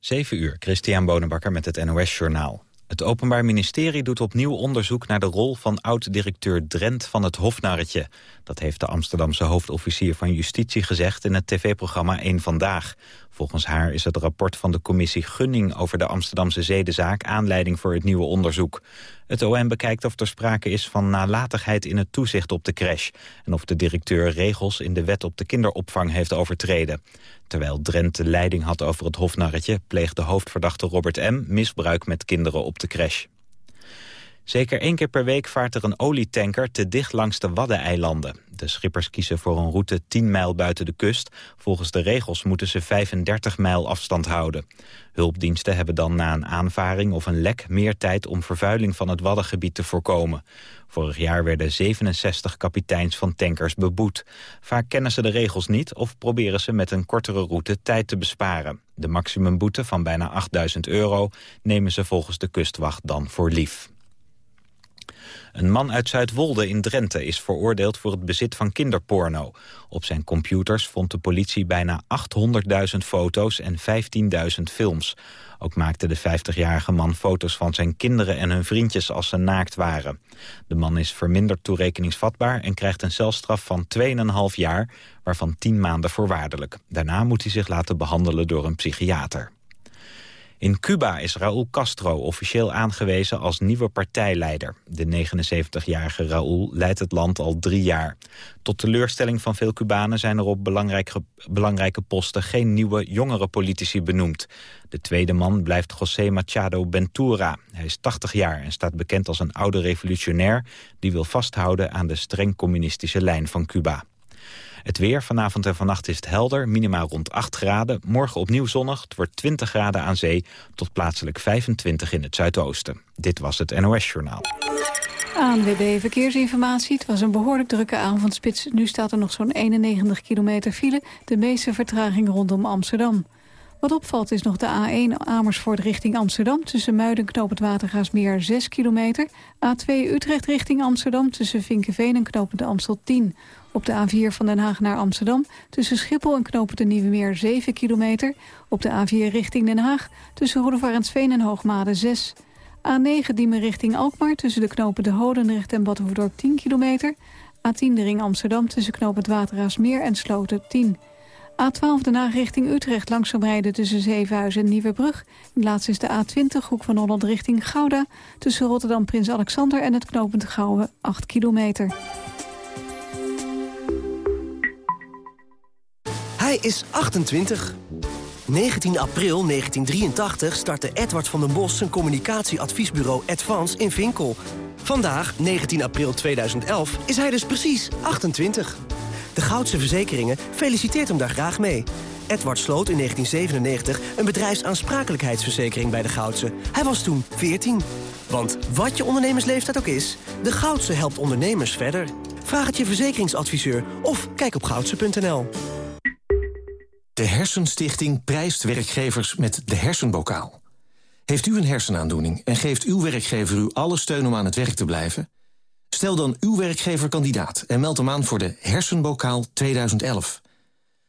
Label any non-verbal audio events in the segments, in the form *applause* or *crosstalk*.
7 uur, Christian Bonenbakker met het NOS Journaal. Het Openbaar Ministerie doet opnieuw onderzoek naar de rol van oud-directeur Drent van het Hofnarretje. Dat heeft de Amsterdamse hoofdofficier van Justitie gezegd in het tv-programma 1 Vandaag. Volgens haar is het rapport van de commissie Gunning over de Amsterdamse zedenzaak aanleiding voor het nieuwe onderzoek. Het OM bekijkt of er sprake is van nalatigheid in het toezicht op de crash... en of de directeur regels in de wet op de kinderopvang heeft overtreden. Terwijl Drent de leiding had over het hofnarretje... pleegde hoofdverdachte Robert M. misbruik met kinderen op de crash. Zeker één keer per week vaart er een olietanker te dicht langs de Waddeneilanden. De schippers kiezen voor een route 10 mijl buiten de kust. Volgens de regels moeten ze 35 mijl afstand houden. Hulpdiensten hebben dan na een aanvaring of een lek meer tijd om vervuiling van het Waddengebied te voorkomen. Vorig jaar werden 67 kapiteins van tankers beboet. Vaak kennen ze de regels niet of proberen ze met een kortere route tijd te besparen. De maximumboete van bijna 8000 euro nemen ze volgens de kustwacht dan voor lief. Een man uit Zuidwolde in Drenthe is veroordeeld voor het bezit van kinderporno. Op zijn computers vond de politie bijna 800.000 foto's en 15.000 films. Ook maakte de 50-jarige man foto's van zijn kinderen en hun vriendjes als ze naakt waren. De man is verminderd toerekeningsvatbaar en krijgt een celstraf van 2,5 jaar, waarvan 10 maanden voorwaardelijk. Daarna moet hij zich laten behandelen door een psychiater. In Cuba is Raúl Castro officieel aangewezen als nieuwe partijleider. De 79-jarige Raúl leidt het land al drie jaar. Tot teleurstelling van veel Cubanen zijn er op belangrijke, belangrijke posten... geen nieuwe, jongere politici benoemd. De tweede man blijft José Machado Ventura. Hij is 80 jaar en staat bekend als een oude revolutionair... die wil vasthouden aan de streng communistische lijn van Cuba. Het weer vanavond en vannacht is het helder, minimaal rond 8 graden. Morgen opnieuw zonnig, het wordt 20 graden aan zee... tot plaatselijk 25 in het zuidoosten. Dit was het NOS Journaal. ANWB Verkeersinformatie. Het was een behoorlijk drukke avondspits. Nu staat er nog zo'n 91 kilometer file. De meeste vertraging rondom Amsterdam. Wat opvalt is nog de A1 Amersfoort richting Amsterdam... tussen Muiden en Knoop Watergaasmeer 6 kilometer. A2 Utrecht richting Amsterdam tussen Vinkenveen en Knoop de Amstel 10. Op de A4 van Den Haag naar Amsterdam tussen Schiphol en Knoop de Nieuwe Meer 7 kilometer. Op de A4 richting Den Haag tussen Roedevarensveen en Hoogmade 6 A9 Diemen richting Alkmaar tussen de knopen De Hodendrecht en Badhoevedorp 10 kilometer. A10 de ring Amsterdam tussen knoop het en Sloten 10 A12 de Haag richting Utrecht langzaam rijden tussen Zevenhuizen en Nieuwebrug. Laatst is de A20 hoek van Holland richting Gouda... tussen Rotterdam Prins Alexander en het knooppunt Gouwen 8 kilometer. Hij is 28. 19 april 1983 startte Edward van den Bos zijn communicatieadviesbureau Advance in Vinkel. Vandaag, 19 april 2011, is hij dus precies 28. De Goudse Verzekeringen feliciteert hem daar graag mee. Edward sloot in 1997 een bedrijfsaansprakelijkheidsverzekering bij de Goudse. Hij was toen 14. Want wat je ondernemersleeftijd ook is, de Goudse helpt ondernemers verder. Vraag het je verzekeringsadviseur of kijk op goudse.nl. De Hersenstichting prijst werkgevers met de hersenbokaal. Heeft u een hersenaandoening en geeft uw werkgever u alle steun om aan het werk te blijven? Stel dan uw werkgever kandidaat en meld hem aan voor de Hersenbokaal 2011.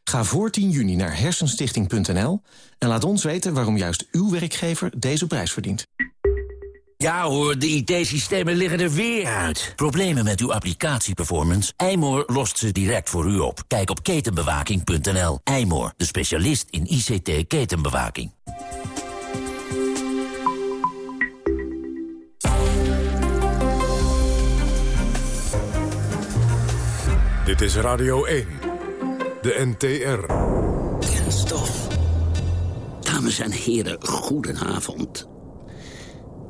Ga voor 10 juni naar hersenstichting.nl en laat ons weten waarom juist uw werkgever deze prijs verdient. Ja hoor, de IT-systemen liggen er weer uit. Problemen met uw applicatieperformance? Eymoor lost ze direct voor u op. Kijk op ketenbewaking.nl. Eymoor, de specialist in ICT-ketenbewaking. Dit is Radio 1, de NTR. Kenstof. Dames en heren, goedenavond.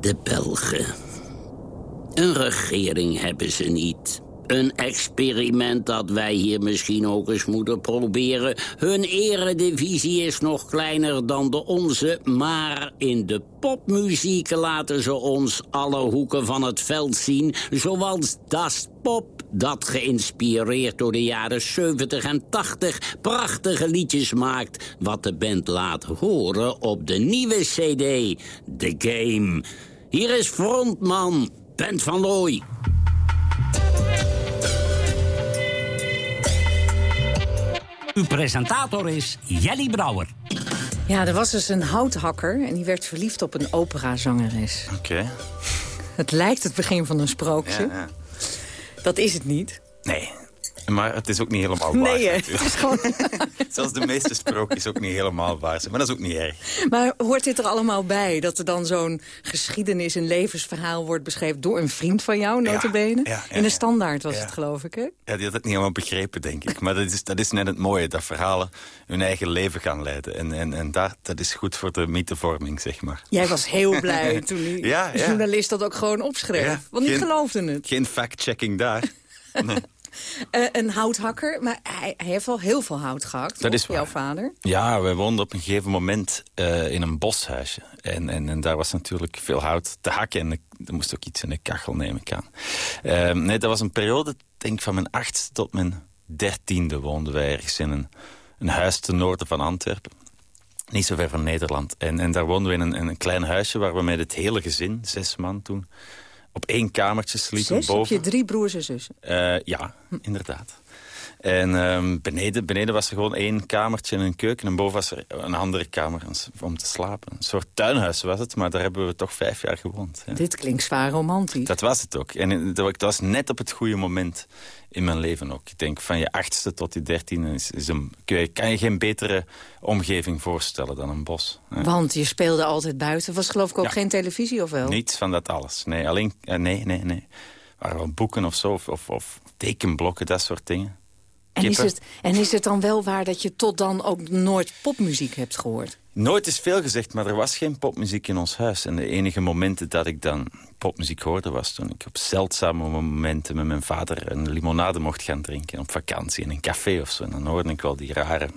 De Belgen. Een regering hebben ze niet. Een experiment dat wij hier misschien ook eens moeten proberen. Hun eredivisie is nog kleiner dan de onze... maar in de popmuziek laten ze ons alle hoeken van het veld zien... zoals Das Pop, dat geïnspireerd door de jaren 70 en 80... prachtige liedjes maakt, wat de band laat horen op de nieuwe cd, The Game... Hier is frontman Bent van Looy. Uw presentator is Jelly Brouwer. Ja, er was dus een houthakker en die werd verliefd op een operazangeres. Oké. *laughs* Het lijkt het begin van een sprookje. Ja, ja. Dat is het niet. Nee, maar het is ook niet helemaal waar. Nee, het is gewoon... *laughs* Zelfs de meeste sprookjes ook niet helemaal waar zijn. Maar dat is ook niet erg. Maar hoort dit er allemaal bij? Dat er dan zo'n geschiedenis, een levensverhaal wordt beschreven... door een vriend van jou, notabene? ja, ja, In de standaard was het, geloof ik, hè? Ja, die had het niet helemaal begrepen, denk ik. Maar dat is, dat is net het mooie, dat verhalen hun eigen leven gaan leiden. En, en, en dat, dat is goed voor de mythevorming, zeg maar. Jij was heel *laughs* blij toen die journalist dat ook gewoon opschreef. Want die geen- geloofde het. Geen fact-checking daar. Nee. *laughs* Eh, een houthakker, maar hij, hij heeft wel heel veel hout gehakt. Dat toch, is waar. jouw vader. Ja, we woonden op een gegeven moment eh, in een boshuisje. En, en, en daar was natuurlijk veel hout te hakken. En er moest ook iets in de kachel, neem ik aan. Eh, nee, dat was een periode, denk ik, van mijn achtste tot mijn dertiende woonden wij ergens in een, een huis ten noorden van Antwerpen. Niet zo ver van Nederland. En, en daar woonden we in een, in een klein huisje waar we met het hele gezin, zes man toen, op één kamertje sliepen Zes, heb boven. je drie broers en zussen. Eh, ja, inderdaad. En ehm, beneden, beneden was er gewoon één kamertje en een keuken. En boven was er een andere kamer om te slapen. Een soort tuinhuis was het, maar daar hebben we toch vijf jaar gewoond. Ja. Dit klinkt zwaar romantisch. Dat was het ook. En het dat was net op het goede moment in mijn leven ook. Ik denk van je achtste tot je dertiende is, is een, kun je- kan je geen betere omgeving voorstellen dan een bos. Want je speelde altijd buiten. Was geloof ik ook Ja. geen televisie of wel? Niets van dat alles. Nee, alleen, eh, nee, nee, nee. waren wel boeken of zo, of, of, of tekenblokken, dat soort dingen. En is, het, en is het dan wel waar dat je tot dan ook nooit popmuziek hebt gehoord? Nooit is veel gezegd, maar er was geen popmuziek in ons huis. En de enige momenten dat ik dan popmuziek hoorde... was toen ik op zeldzame momenten met mijn vader een limonade mocht gaan drinken... op vakantie in een café of zo. En dan hoorde ik wel die rare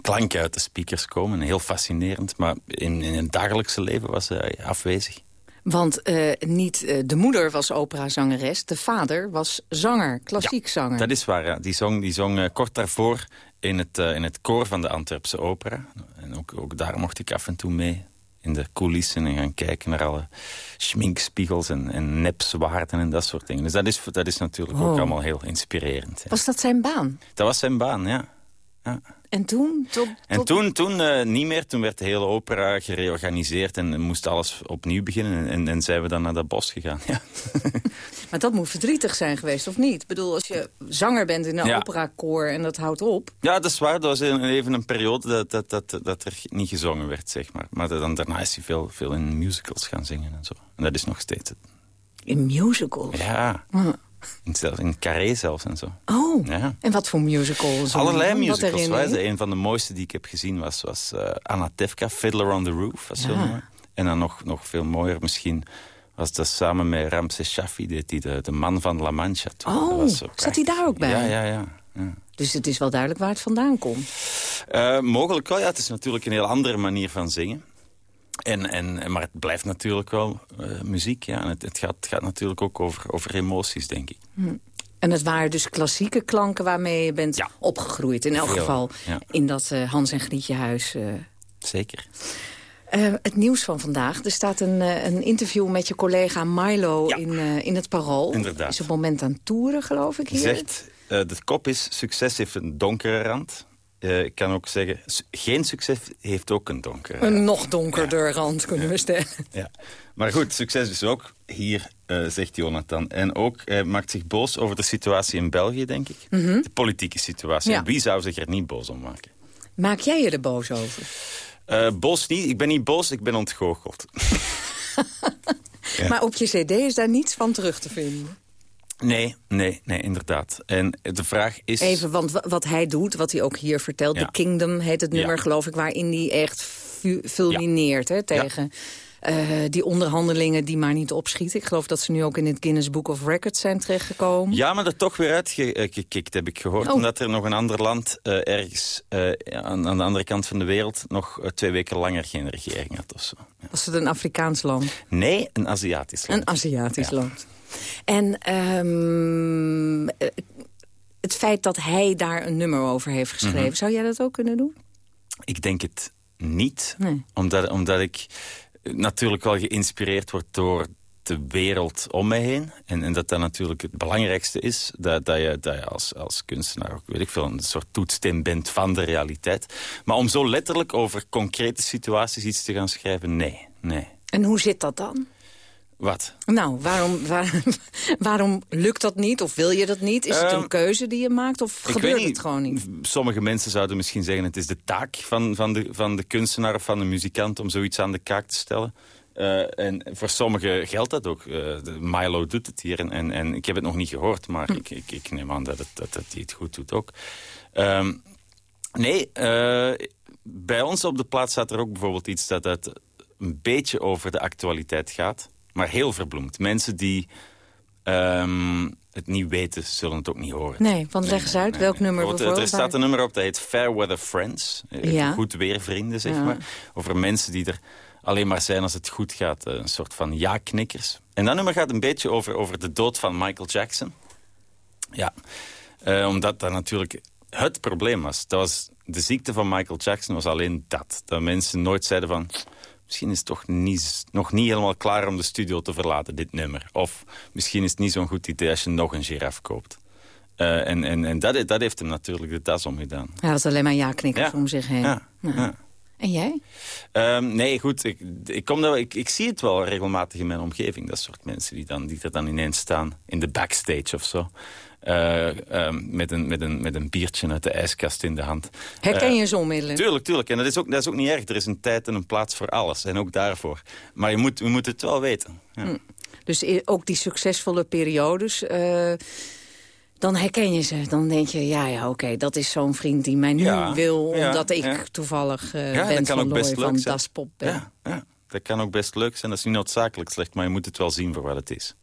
klanken uit de speakers komen. Heel fascinerend, maar in, in het dagelijkse leven was hij afwezig. Want eh, niet eh, de moeder was operazangeres, de vader was zanger, klassiek zanger. Dat is waar, ja. Die zong, die zong eh, kort daarvoor in het, in het koor van de Antwerpse opera. En ook, ook daar mocht ik af en toe mee in de coulissen en gaan kijken naar alle schminkspiegels en, en nepzwaarden en dat soort dingen. Dus dat is, dat is natuurlijk ook Oh. allemaal heel inspirerend. ja. Was dat zijn baan? Dat was zijn baan, ja. ja. En toen? Tot, En tot- toen, toen eh, niet meer. Toen werd de hele opera gereorganiseerd en moest alles opnieuw beginnen. En, en, zijn we dan naar dat bos gegaan. *laughs* Ja. Maar dat moet verdrietig zijn geweest, of niet? Ik bedoel, als je zanger bent in een Ja. operakoor en dat houdt op... Ja, dat is waar. Dat was even een periode dat, dat, dat, dat er niet gezongen werd, zeg maar. Maar dan, daarna is hij veel, veel in musicals gaan zingen en zo. En dat is nog steeds het. In musicals? Ja, Ah. In, Carré zelfs en zo. Oh, Ja. en wat voor musicals? Allerlei Wat musicals. Waar, een van de mooiste die ik heb gezien was, was eh, Anna Tefka, Fiddler on the Roof. Was heel Ja. mooi. En dan nog, nog veel mooier misschien was dat samen met Ramses Shaffi, die, die de, de man van La Mancha. toen. Oh, was zat hij daar ook bij? Ja, ja, ja. ja. Dus het is wel duidelijk waar het vandaan komt. Eh, mogelijk wel, ja. Het is natuurlijk een heel andere manier van zingen. En, en, maar het blijft natuurlijk wel eh, muziek, ja. En het, het, gaat, het gaat natuurlijk ook over, over emoties, denk ik. En het waren dus klassieke klanken waarmee je bent Ja. opgegroeid. In elk Veel, geval ja. in dat eh, Hans en Grietje huis. eh. Zeker. Het nieuws van vandaag. Er staat een, een interview met je collega Milo Ja. in, in het Parool. Inderdaad. Is op het moment aan toeren, geloof ik, hier. Zegt, de kop is, succes heeft een donkere rand. Eh, ik kan ook zeggen, geen succes heeft ook een donkere rand. Een nog donkerder rand, kunnen we stellen. Ja. Maar goed, succes is ook hier, eh, zegt Jonathan. En ook, hij maakt zich boos over de situatie in België, denk ik. De politieke situatie. Ja. Wie zou zich er niet boos om maken? Maak jij je er boos over? Eh, boos niet, ik ben niet boos, ik ben ontgoocheld. *laughs* Ja. Maar op je cd is daar niets van terug te vinden. Nee, nee, nee, inderdaad. En de vraag is... Even, want wa- wat hij doet, wat hij ook hier vertelt... Ja. The Kingdom heet het nummer, Ja. geloof ik... waarin hij echt fu- fulmineert hè, tegen eh, die onderhandelingen die maar niet opschieten. Ik geloof dat ze nu ook in het Guinness Book of Records zijn terechtgekomen. Ja, maar er toch weer uitgekikt, heb ik gehoord. Oh. Omdat er nog een ander land eh, ergens eh, aan, aan de andere kant van de wereld... nog twee weken langer geen regering had of zo. Ja. Was het een Afrikaans land? Nee, een Aziatisch land. Een Aziatisch Ja. land. En ehm, eh, het feit dat hij daar een nummer over heeft geschreven... Mhm. zou jij dat ook kunnen doen? Ik denk het niet. Nee. Omdat, omdat ik natuurlijk wel geïnspireerd word door de wereld om me heen. En, en dat dat natuurlijk het belangrijkste is. Dat, dat, je, dat je als, als kunstenaar ook, weet ik veel, een soort toetssteen bent van de realiteit. Maar om zo letterlijk over concrete situaties iets te gaan schrijven, nee, nee. En hoe zit dat dan? Wat? Nou, waarom, waar, *laughs* waarom lukt dat niet? Of wil je dat niet? Is het een Ehm, keuze die je maakt? Of gebeurt het gewoon niet? Sommige mensen zouden misschien zeggen... het is de taak van, van, de, van de kunstenaar of van de muzikant... om zoiets aan de kaak te stellen. Eh, en voor sommigen geldt dat ook. De- Milo doet het hier en, en, en ik heb het nog niet gehoord... maar ik, ik, ik neem aan dat, het, dat, dat hij het goed doet ook. Ehm, nee, eh, bij ons op de plaats staat er ook bijvoorbeeld iets... dat het een beetje over de actualiteit gaat... maar heel verbloemd. Mensen die ehm, het niet weten, zullen het ook niet horen. Nee, want leg eens uit. Welk nummer Want, eh, bijvoorbeeld? Er staat een nummer op dat heet Fairweather Friends. Eh, Ja. Goed weervrienden, zeg Ja. maar. Over mensen die er alleen maar zijn als het goed gaat. Eh, Een soort van ja-knikkers. En dat nummer gaat een beetje over, over de dood van Michael Jackson. Ja, Eh, omdat dat natuurlijk het probleem was. Dat was. De ziekte van Michael Jackson was alleen dat. Dat mensen nooit zeiden van... Misschien is het toch niet, nog niet helemaal klaar om de studio te verlaten, dit nummer. Of misschien is het niet zo'n goed idee als je nog een giraf koopt. Eh, en en, en dat, dat heeft hem natuurlijk de tas omgedaan. Hij had alleen maar ja-knikkers Ja. om zich heen. Ja, ja. En jij? Ehm, nee, goed, ik, ik, kom daar, ik, ik zie het wel regelmatig in mijn omgeving. Dat soort mensen die, dan, die er dan ineens staan in de backstage of zo. Eh, ehm, met, een, met, een, met een biertje uit de ijskast in de hand. Herken Eh, je ze onmiddellijk? Tuurlijk, tuurlijk. En dat is, ook, dat is ook niet erg. Er is een tijd en een plaats voor alles. En ook daarvoor. Maar je moet, je moet het wel weten. Ja. Dus i- ook die succesvolle periodes, eh, dan herken je ze. Dan denk je, ja, ja, oké, dat is zo'n vriend die mij nu Ja, wil... ja, omdat ik ja. toevallig Ja, ben van ook best Looy leuk van zijn. Das Pop ben. Ja, dat kan ook best leuk zijn. Dat is niet noodzakelijk slecht. Maar je moet het wel zien voor wat het is.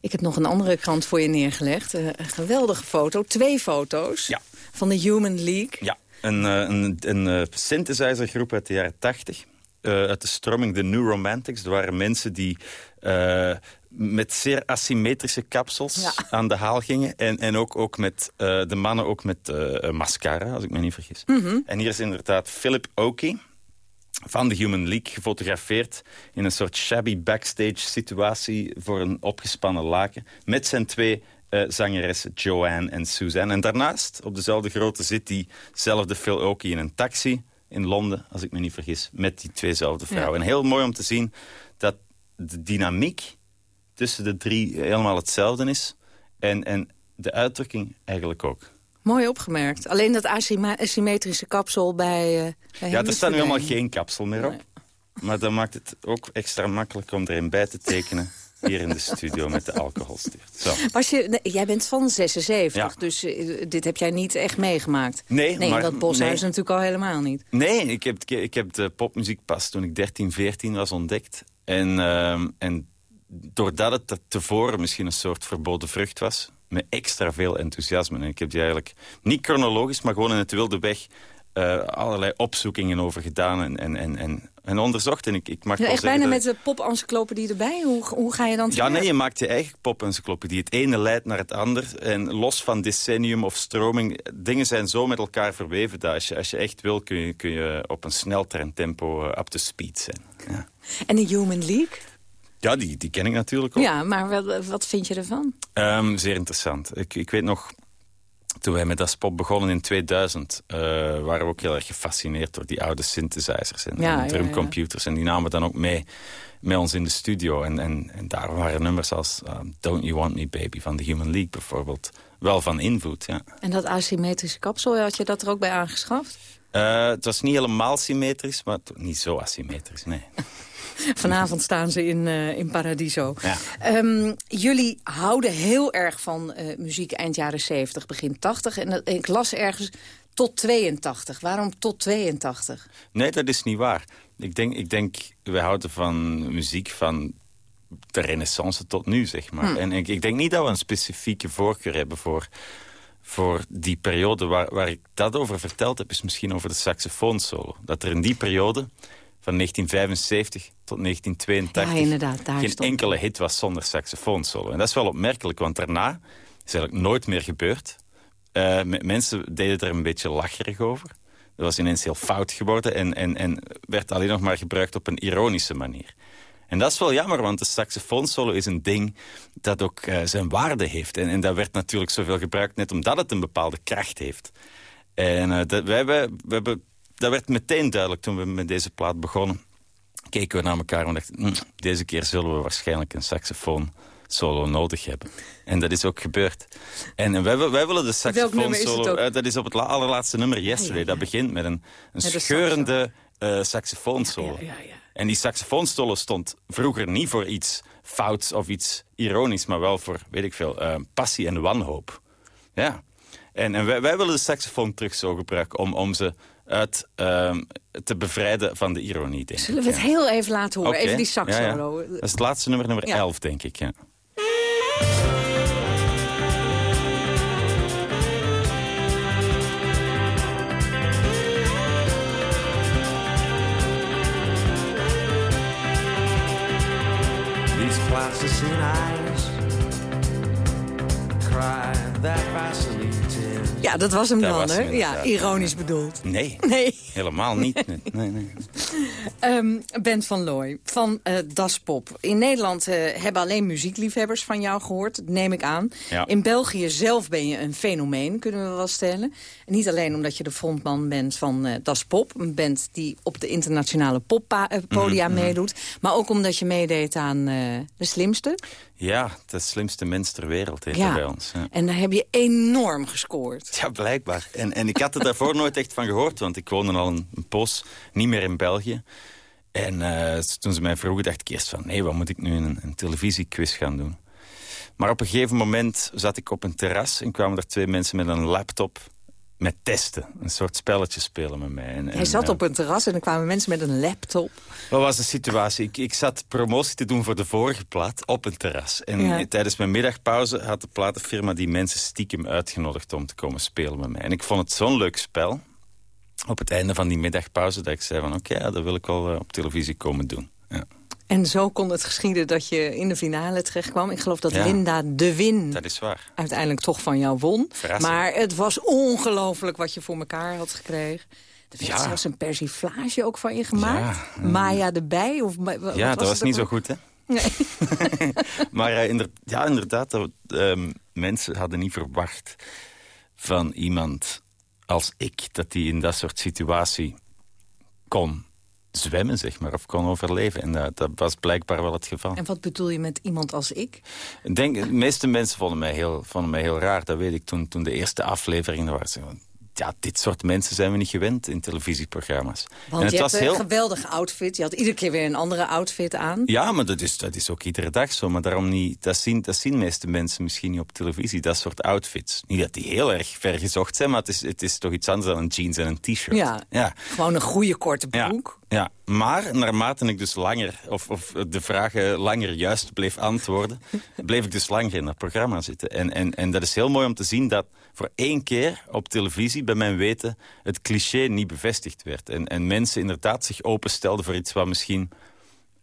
Ik heb nog een andere krant voor je neergelegd. Eh, een geweldige foto, twee foto's van de Human League. Ja, een, eh, een, een synthesizergroep uit de jaren tachtig. Uit de stroming The New Romantics. Er waren mensen die eh, met zeer asymmetrische kapsels Ja. *laughs* aan de haal gingen. En, en ook, ook met de mannen ook met eh, mascara, als ik me niet vergis. En hier is inderdaad Philip Oakey van de Human League gefotografeerd... in een soort shabby backstage situatie voor een opgespannen laken... met zijn twee eh, zangeressen Joanne en Suzanne. En daarnaast, op dezelfde grootte, zit diezelfde Phil Oakey in een taxi in Londen... als ik me niet vergis, met die tweezelfde vrouwen. En heel mooi om te zien dat de dynamiek tussen de drie helemaal hetzelfde is... en, en de uitdrukking eigenlijk ook. Mooi opgemerkt. Alleen dat asymmetrische kapsel bij, bij Ja, er staat nu helemaal geen kapsel meer op. Maar dat maakt het ook extra makkelijk om erin bij te tekenen... *laughs* hier in de studio met de alcoholstift. Zo. Was je, nee, jij bent van 76, Ja. dus eh, dit heb jij niet echt meegemaakt. Nee, nee maar- dat boshuis nee. natuurlijk al helemaal niet. Nee, ik heb, ik heb de popmuziek pas toen ik 13, 14 was ontdekt. En, ehm, en doordat het tevoren misschien een soort verboden vrucht was... met extra veel enthousiasme. En ik heb die eigenlijk niet chronologisch, maar gewoon in het wilde weg... eh, allerlei opzoekingen over gedaan en, en, en, en, en onderzocht. En ik, ik mag Ja, echt bijna dat- met de pop-encyclopedie erbij. Hoe, hoe ga je dan Ja, nee, je maakt je eigen pop-encyclopedie. Het ene leidt naar het ander. En los van decennium of stroming... dingen zijn zo met elkaar verweven... dat als je, als je echt wil, kun je, kun je op een sneltreintempo uh, up to speed zijn. Ja, En de Human League? ja die, die ken ik natuurlijk ook. Ja, maar wat, wat vind je ervan? Ehm, zeer interessant. Ik, ik weet nog... Toen wij met Das Pop begonnen in 2000... eh, waren we ook heel erg gefascineerd door die oude synthesizers en, Ja, en drumcomputers. En die namen we dan ook mee met ons in de studio. En, en, en daar waren nummers als um, Don't You Want Me Baby van The Human League bijvoorbeeld... wel van invloed, ja. En dat asymmetrische kapsel, had je dat er ook bij aangeschaft? Eh, het was niet helemaal symmetrisch, maar toch niet zo asymmetrisch, nee. *laughs* Vanavond staan ze in, eh, in Paradiso. Ja. Ehm, jullie houden heel erg van eh, muziek eind jaren 70, begin 80. En ik las ergens tot 82. Waarom tot 82? Nee, dat is niet waar. Ik denk, ik denk wij houden van muziek van de renaissance tot nu, zeg maar. En ik, ik denk niet dat we een specifieke voorkeur hebben voor, voor die periode. Waar, waar ik dat over verteld heb, is misschien over de saxofoonsolo. Dat er in die periode, van 1975 tot 1982... Ja, inderdaad, daar geen stond- enkele hit was zonder saxofoonsolo. En dat is wel opmerkelijk, want daarna is eigenlijk nooit meer gebeurd. Eh, me- mensen deden er een beetje lacherig over. Dat was ineens heel fout geworden en, en, en werd alleen nog maar gebruikt op een ironische manier. En dat is wel jammer, want de saxofoonsolo is een ding dat ook uh, zijn waarde heeft. En, en dat werd natuurlijk zoveel gebruikt net omdat het een bepaalde kracht heeft. En uh, dat, we hebben, we hebben, dat werd meteen duidelijk toen we met deze plaat begonnen. Keken we naar elkaar en dachten, hm, deze keer zullen we waarschijnlijk een saxofoon solo nodig hebben. En dat is ook gebeurd. En wij, wij willen de saxofoon solo... Uh, dat is op het allerlaatste nummer, Yesterday. Ja, ja, ja. Dat begint met een, een scheurende uh, saxofoonsolo. En die saxofoonsolo stond vroeger niet voor iets fouts of iets ironisch... maar wel voor, weet ik veel, uh, passie en wanhoop. Ja. En, en wij, wij, willen de saxofoon terug zo gebruiken om, om ze uit um, te bevrijden van de ironie, denk Zullen we het heel even laten horen? Okay. Even die sax solo. Ja, Dat is het laatste nummer, nummer 11, denk ik, ja. ecstasy eyes cry that Ja, dat was hem Dat dan, was hè? hem Ja, ironisch bedoeld. Nee, *laughs* Nee. helemaal niet. Nee, nee, nee. *laughs* Ehm Bent van Looy van eh Das Pop. In Nederland eh, hebben alleen muziekliefhebbers van jou gehoord, neem ik aan. Ja. In België zelf ben je een fenomeen, kunnen we wel stellen. En niet alleen omdat je de frontman bent van eh, Das Pop. Een band die op de internationale poppodia Mhm, meedoet. Maar ook omdat je meedeed aan eh, De Slimste. Ja, de slimste mens ter wereld heet Ja. dat bij ons. Ja. En daar heb je enorm gescoord. *laughs* Ja, blijkbaar. En, en ik had er daarvoor nooit echt van gehoord, want ik woonde al een, een poos niet meer in België. En eh, toen ze mij vroegen, dacht ik eerst van... nee, wat moet ik nu een, een televisiequiz gaan doen? Maar op een gegeven moment zat ik op een terras... en kwamen er twee mensen met een laptop met testen. Een soort spelletje spelen met mij. En, Hij zat eh, op een terras en er kwamen mensen met een laptop. Wat was de situatie? Ik, ik zat promotie te doen voor de vorige plaat op een terras. En Ja. tijdens mijn middagpauze had de platenfirma die mensen stiekem uitgenodigd om te komen spelen met mij. En ik vond het zo'n leuk spel op het einde van die middagpauze dat ik zei van oké, ja, dat wil ik wel eh, op televisie komen doen. Ja. En zo kon het geschieden dat je in de finale terechtkwam. Ik geloof dat Ja. Linda de Win Dat is waar. uiteindelijk toch van jou won. Verrassing. Maar het was ongelooflijk wat je voor elkaar had gekregen. Er werd Ja. zelfs een persiflage ook van je gemaakt. Ja. Maya de Bij? Of, wat ja, dat was niet zo goed hè. Nee. *laughs* maar ja, inderdaad, dat, ehm, mensen hadden niet verwacht van iemand als ik... dat die in dat soort situatie kon zwemmen, zeg maar, of kon overleven. En dat, dat was blijkbaar wel het geval. En wat bedoel je met iemand als ik? Ik denk, de meeste mensen vonden mij heel, vonden mij heel raar. Dat weet ik toen, toen de eerste aflevering er was. Ja, dit soort mensen zijn we niet gewend in televisieprogramma's. Want en het je was hebt een heel... geweldige outfit. Je had iedere keer weer een andere outfit aan. Ja, maar dat is, dat is ook iedere dag zo. Maar daarom niet, dat, zien, dat zien meeste mensen misschien niet op televisie. Dat soort outfits. Niet dat die heel erg ver gezocht zijn, maar het is, het is toch iets anders dan een jeans en een t-shirt. Ja, ja. gewoon een goede korte Ja, broek. ja, maar naarmate ik dus langer, of, of de vragen langer juist bleef antwoorden, *laughs* bleef ik dus langer in dat programma zitten. En, en, en dat is heel mooi om te zien dat voor één keer op televisie, bij mijn weten, het cliché niet bevestigd werd. En, en mensen inderdaad zich openstelden voor iets wat misschien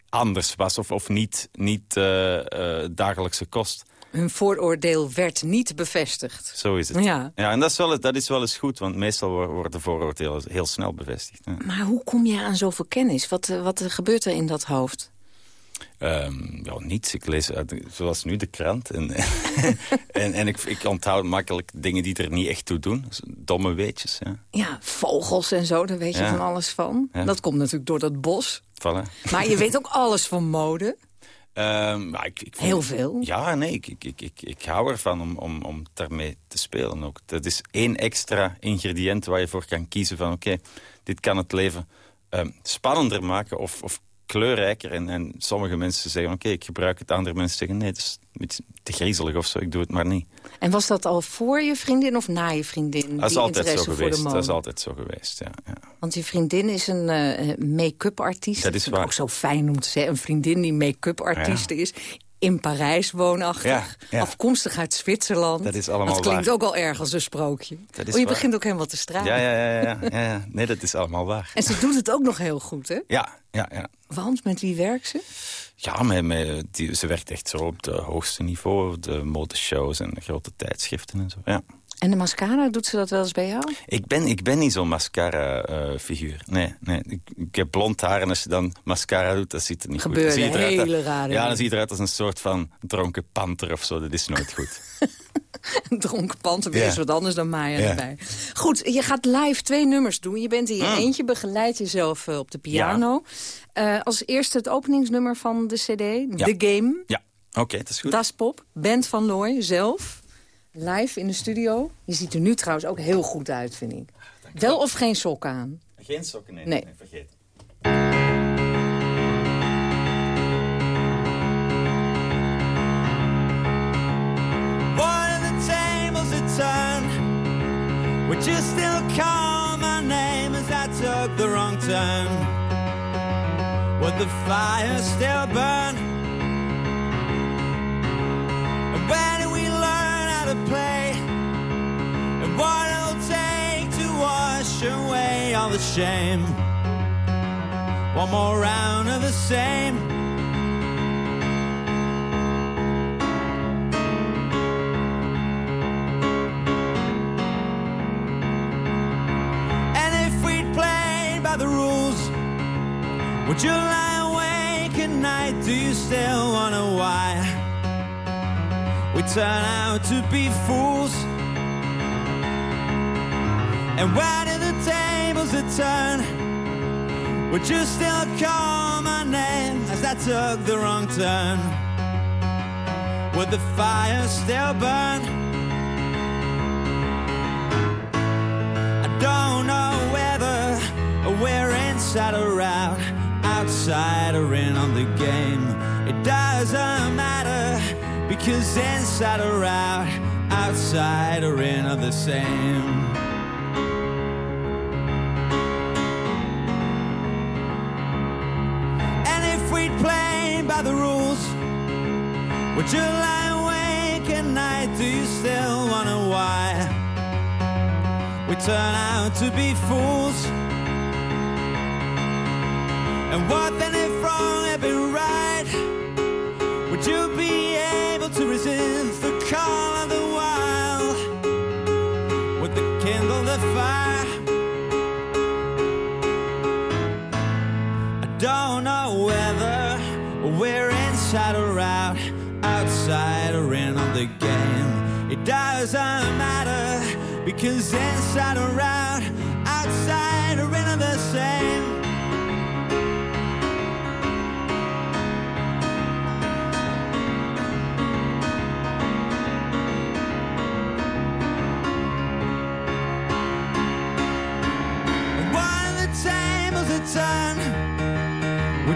anders was of, of niet, niet eh, eh, dagelijkse kost. Hun vooroordeel werd niet bevestigd. Zo is het. Ja. ja en dat is, wel, dat is wel eens goed, want meestal wo- worden vooroordelen heel snel bevestigd. Ja. Maar hoe kom je aan zoveel kennis? Wat, eh, wat gebeurt er in dat hoofd? Ehm, ja, niets. Ik lees uit, zoals nu de krant. En, *laughs* en, en ik, ik onthoud makkelijk dingen die er niet echt toe doen. Dus Domme weetjes, ja. Ja, vogels en zo, daar weet je Ja. van alles van. Ja. Dat komt natuurlijk door dat bos. Voilà. Maar je weet ook alles van mode. Ehm, maar ik, ik vond- Heel veel. Ja, nee, ik, ik, ik, ik, ik hou ervan om, om, om daarmee te spelen ook. Dat is één extra ingrediënt waar je voor kan kiezen van... oké, dit kan het leven ehm, spannender maken of, of kleurrijker. En, en sommige mensen zeggen, oké, ik gebruik het. Andere mensen zeggen, nee, het is te griezelig of zo, ik doe het maar niet. En was dat al voor je vriendin of na je vriendin? Dat is altijd zo geweest. Dat is altijd zo geweest, ja. ja. Want je vriendin is een eh, make-up artiest. Dat is waar. ook zo fijn om te zeggen. Een vriendin die make-up artiest is. In Parijs woonachtig. Ja, ja. Afkomstig uit Zwitserland. Dat is allemaal Dat klinkt waar. ook al erg als een sprookje. Dat is oh, je waar. begint ook helemaal te stralen. Ja, ja, ja, ja, ja, ja. Nee, dat is allemaal waar. En ze doet het ook nog heel goed, hè? Ja, ja, ja. Want met wie werkt ze? Ja, met, met, die, ze werkt echt zo op het hoogste niveau. De modeshows en de grote tijdschriften en zo. Ja. En de mascara, doet ze dat wel eens bij jou? Ik ben, ik ben niet zo'n mascara-figuur. nee, nee. Ik, ik, heb blond haar en als je dan mascara doet, dat ziet er niet Gebeurde goed. Hele rare Ja, dan ziet het eruit als een soort van dronken panter of zo. Dat is nooit goed. *laughs* dronken panter is wat anders dan Maya erbij. Goed, je gaat live twee nummers doen. Je bent in je mm. eentje, begeleid jezelf uh, op de piano. Ja. Uh, als eerste het openingsnummer van de cd, The Game. Ja, oké, okay, dat is goed. Das Pop, Band van Looy, zelf live in de studio. Je ziet er nu trouwens ook heel goed uit, vind ik. Wel of geen sokken aan? Geen sokken, nee. Nee, nee vergeet. Would you still call my name as I took the wrong turn? Would the fire still burn? And where do we to play? And what it'll take to wash away all the shame? One more round of the same. And if we'd played by the rules, would you lie awake at night? Do you still wonder why turn out to be fools? And why do the tables turn? Would you still call my name as I took the wrong turn? Would the fire still burn? I don't know whether we're inside or out outside or in on the game. It doesn't matter because inside or out, outside or in are the same. And if we'd play by the rules, would you lie awake at night? Do you still wonder why we turn out to be fools? And what then if wrong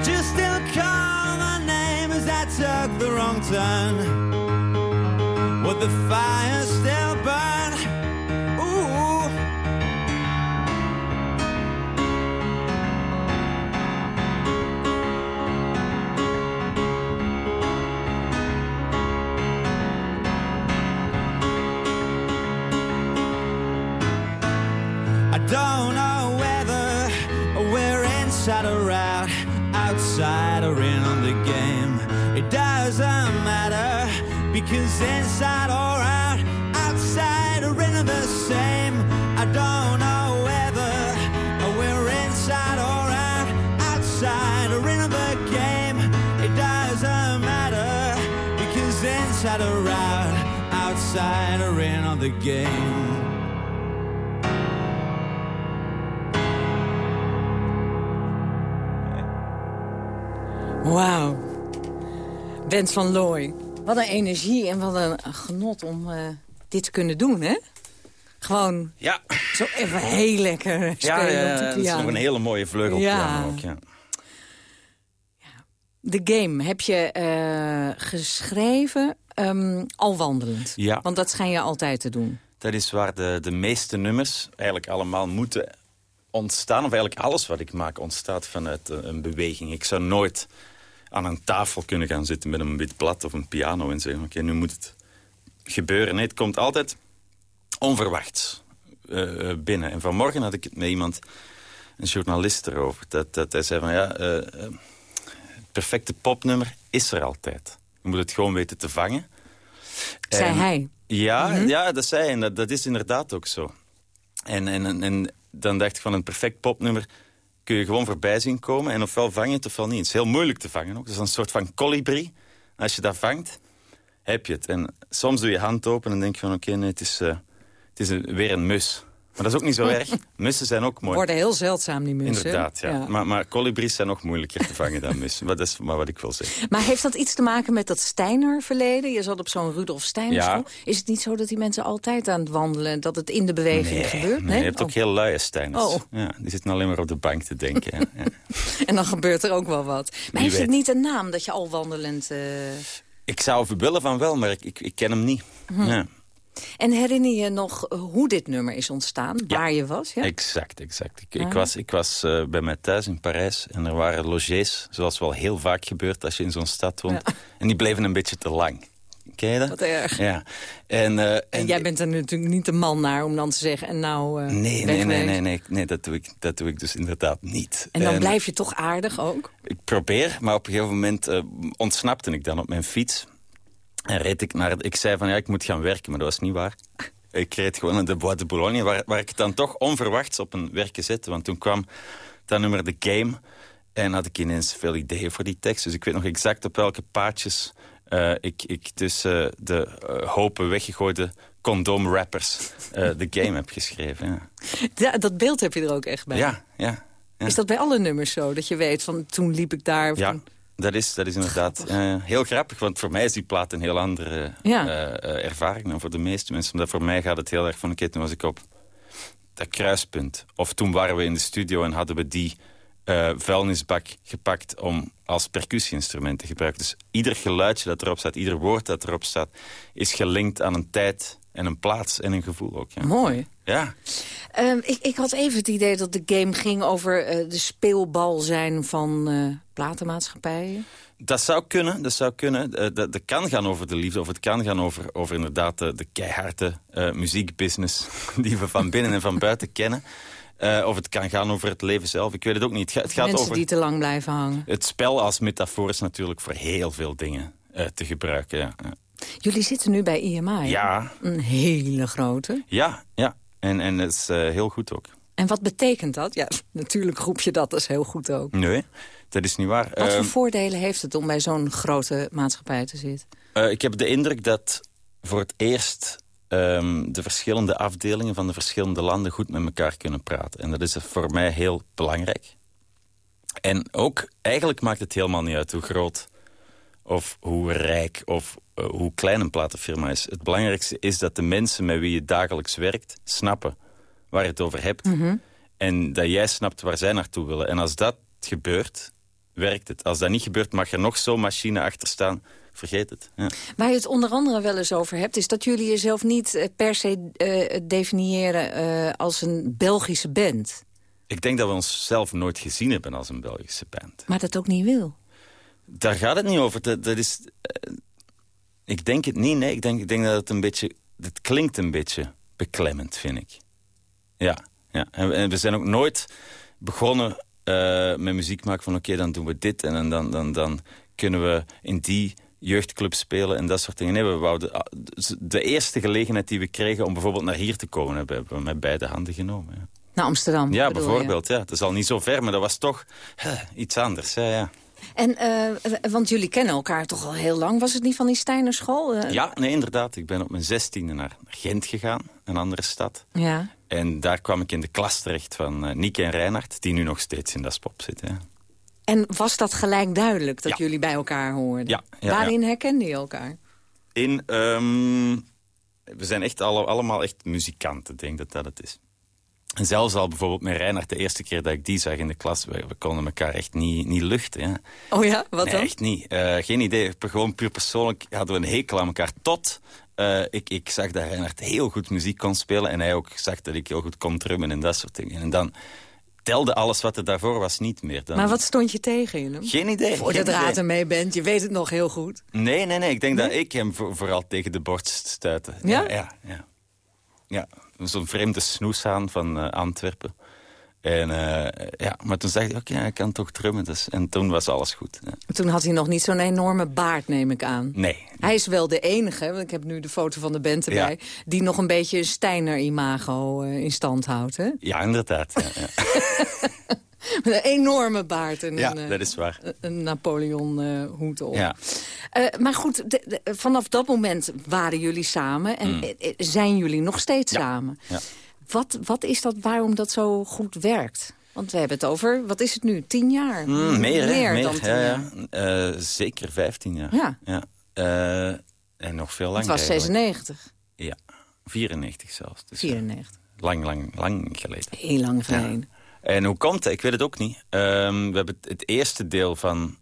you still call my name as I took the wrong turn? The fire because inside or out, outside or in the same. I don't know whether we're inside or out, outside or in the game. It doesn't matter because inside or out, outside or in the game. Wauw. Bent van Looy. Wat een energie en wat een genot om uh, dit te kunnen doen, hè? Gewoon ja. zo even heel lekker spelen ja, ja, op de dat is nog een hele mooie vleugelpiano ook, ja. De game heb je uh, geschreven um, al wandelend. Ja. Want dat schijn je altijd te doen. Dat is waar de, de meeste nummers eigenlijk allemaal moeten ontstaan. Of eigenlijk alles wat ik maak ontstaat vanuit uh, een beweging. Ik zou nooit aan een tafel kunnen gaan zitten met een wit blad of een piano en zeggen... oké, nu moet het gebeuren. Nee, het komt altijd onverwachts uh, binnen. En vanmorgen had ik het met iemand, een journalist erover. Dat, dat hij zei van ja, uh, het perfecte popnummer is er altijd. Je moet het gewoon weten te vangen. Zei En- hij. Ja, Mhm. ja dat zei hij. En dat, dat is inderdaad ook zo. En, en, en, en dan dacht ik van een perfect popnummer kun je gewoon voorbij zien komen. En ofwel vang je het ofwel niet. Het is heel moeilijk te vangen ook. Het is een soort van colibri. Als je dat vangt, heb je het. En soms doe je hand open en denk je van oké, nee, het is, eh, het is weer een mus. Maar dat is ook niet zo erg. Mussen zijn ook mooi. Worden heel zeldzaam, die mussen. Inderdaad, ja. Ja. Maar, maar kolibries zijn nog moeilijker te vangen dan mussen. Maar dat is maar wat ik wil zeggen. Maar heeft dat iets te maken met dat Steiner-verleden? Je zat op zo'n Rudolf Steiner Ja. school. Is het niet zo dat die mensen altijd aan het wandelen... dat het in de beweging gebeurt? Nee, je hebt ook Oh. heel luie Steiners. Oh. Ja, die zitten alleen maar op de bank te denken. ja. *laughs* En dan gebeurt er ook wel wat. Maar Wie heeft het niet een naam dat je al wandelend... eh, Ik zou willen van wel, maar ik, ik, ik ken hem niet. Hm. Ja. En herinner je nog hoe dit nummer is ontstaan? Waar je was? Ja? Exact, exact. Ik, ik Ah. was, ik was eh, bij mij thuis in Parijs en er waren logés, zoals wel heel vaak gebeurt als je in zo'n stad woont. En die bleven een beetje te lang. Ken je dat? Wat erg. Ja. En, eh, en, En jij bent er natuurlijk niet de man naar om dan te zeggen... en nou, eh, Nee, nee, nee, nee, nee, nee dat, doe ik, dat doe ik dus inderdaad niet. En dan blijf je toch aardig ook? Ik probeer, maar op een gegeven moment ontsnapte ik dan op mijn fiets. En reed ik naar... Ik zei van ja, ik moet gaan werken, maar dat was niet waar. *laughs* Ik reed gewoon naar de Bois de Boulogne, waar, waar ik dan toch onverwachts op een werken zette. Want toen kwam dat nummer The Game. En had ik ineens veel ideeën voor die tekst. Dus ik weet nog exact op welke paadjes eh, ik, ik tussen de eh, hopen weggegooide condoomwrappers eh The Game heb geschreven. Ja, *laughs* Ja, dat beeld heb je er ook echt bij. ja. ja, ja. Is dat bij alle nummers zo? Dat je weet van toen liep ik daar... of Ja, toen- dat is, dat is inderdaad eh, heel grappig. Want voor mij is die plaat een heel andere Ja. eh, eh, ervaring dan voor de meeste mensen. Omdat voor mij gaat het heel erg van... Oké, toen was ik op dat kruispunt. Of toen waren we in de studio en hadden we die eh, vuilnisbak gepakt... om als percussie-instrument te gebruiken. Dus ieder geluidje dat erop staat, ieder woord dat erop staat... is gelinkt aan een tijd en een plaats en een gevoel ook. Ja. Mooi. Ja, Ehm, ik, ik had even het idee dat de game ging over eh, de speelbal zijn van eh, platenmaatschappijen. Dat zou kunnen, dat zou kunnen. Eh, dat, dat kan gaan over de liefde, of het kan gaan over, over inderdaad de, de keiharde muziekbusiness... *laughs* die we van binnen en van buiten kennen. Eh, of het kan gaan over het leven zelf. Ik weet het ook niet. Het, ga- het gaat Mensen over die te lang blijven hangen. het spel als metafoor is natuurlijk voor heel veel dingen te gebruiken. Ja, ja. Jullie zitten nu bij IMI. ja, Een hele grote. ja. ja. En, en het is eh, heel goed ook. En wat betekent dat? Ja, *laughs* natuurlijk roep je dat, dat is heel goed ook. Nee, dat is niet waar. Wat voor Ehm, voordelen heeft het om bij zo'n grote maatschappij te zitten? Eh, ik heb de indruk dat voor het eerst ehm, de verschillende afdelingen van de verschillende landen goed met elkaar kunnen praten. En dat is voor mij heel belangrijk. En ook, eigenlijk maakt het helemaal niet uit hoe groot of hoe rijk of eh, hoe klein een platenfirma is. Het belangrijkste is dat de mensen met wie je dagelijks werkt snappen waar je het over hebt. En dat jij snapt waar zij naartoe willen. En als dat gebeurt, werkt het. Als dat niet gebeurt, mag er nog zo'n machine achter staan. Vergeet het. Ja. Waar je het onder andere wel eens over hebt... is dat jullie jezelf niet eh, per se eh, definiëren als een Belgische band. Ik denk dat we onszelf nooit gezien hebben als een Belgische band. Maar dat ook niet wil. Daar gaat het niet over. Dat, dat is, ik denk het niet, nee. Ik denk, ik denk dat het een beetje... Het klinkt een beetje beklemmend, vind ik. Ja, ja. En, we- en we zijn ook nooit begonnen eh, met muziek maken van... oké, dan doen we dit en dan, dan, dan, kunnen we in die jeugdclub spelen en dat soort dingen. Nee, we wouden, ah, de eerste gelegenheid die we kregen om bijvoorbeeld naar hier te komen... hebben we met beide handen genomen. Ja. Naar Amsterdam, Ja, je? bijvoorbeeld. Ja. Het is al niet zo ver, maar dat was toch iets anders. Ja, ja. En, eh, want jullie kennen elkaar toch al heel lang. Was het niet van die Steiner school? Eh, ja, nee, inderdaad. Ik ben op mijn zestiende naar Gent gegaan, een andere stad. ja. En daar kwam ik in de klas terecht van uh, Nieke en Reinhard... die nu nog steeds in dat spop zitten. Ja. En was dat gelijk duidelijk dat Ja. jullie bij elkaar hoorden? Ja, ja, Waarin herkenden je elkaar? In, ehm, we zijn echt alle, allemaal echt muzikanten, denk dat dat het is. En zelfs al bijvoorbeeld met Reinhard, de eerste keer dat ik die zag in de klas... we, we konden elkaar echt niet, niet luchten. Ja. Oh ja, wat nee, dan? echt niet. Eh, geen idee. Gewoon puur persoonlijk hadden we een hekel aan elkaar. Tot eh, ik, ik zag dat Reinhard heel goed muziek kon spelen... en hij ook zag dat ik heel goed kon drummen en dat soort dingen. En dan telde alles wat er daarvoor was niet meer. Dan... Maar wat stond je tegen in hem? Geen idee. Idee. draad ermee bent, je weet het nog heel goed. Nee, nee, nee. Ik denk dat ik hem voor- vooral tegen de borst stuitte. Ja? Ja, ja. ja. Ja, zo'n vreemde snoeshaan van eh, Antwerpen. En, uh, ja, maar toen zei hij, oké, okay, ik kan toch drummen. Dus, en toen was alles goed. Ja. Toen had hij nog niet zo'n enorme baard, neem ik aan. Nee. Hij is wel de enige, want ik heb nu de foto van de band erbij... die nog een beetje een Steiner-imago uh, in stand houdt, hè? Ja, inderdaad. Ja, *laughs* Met een enorme baard en ja, een, dat is waar. een Napoleon-hoed op. Ja. Uh, maar goed, de, de, vanaf dat moment waren jullie samen... en Mm. zijn jullie nog steeds Ja. samen. Ja. Wat, wat is dat, waarom dat zo goed werkt? Want we hebben het over, wat is het nu, tien jaar? Mm, meer, hè? meer meer dan tien ja, jaar. ja. Uh, zeker 15 jaar. Ja. ja. Uh, en nog veel langer Het was 96. Ja, 94 zelfs. Dus 94. Lang, lang, lang geleden. Heel lang geleden. En hoe komt het? Ik weet het ook niet. Um, we hebben het eerste deel van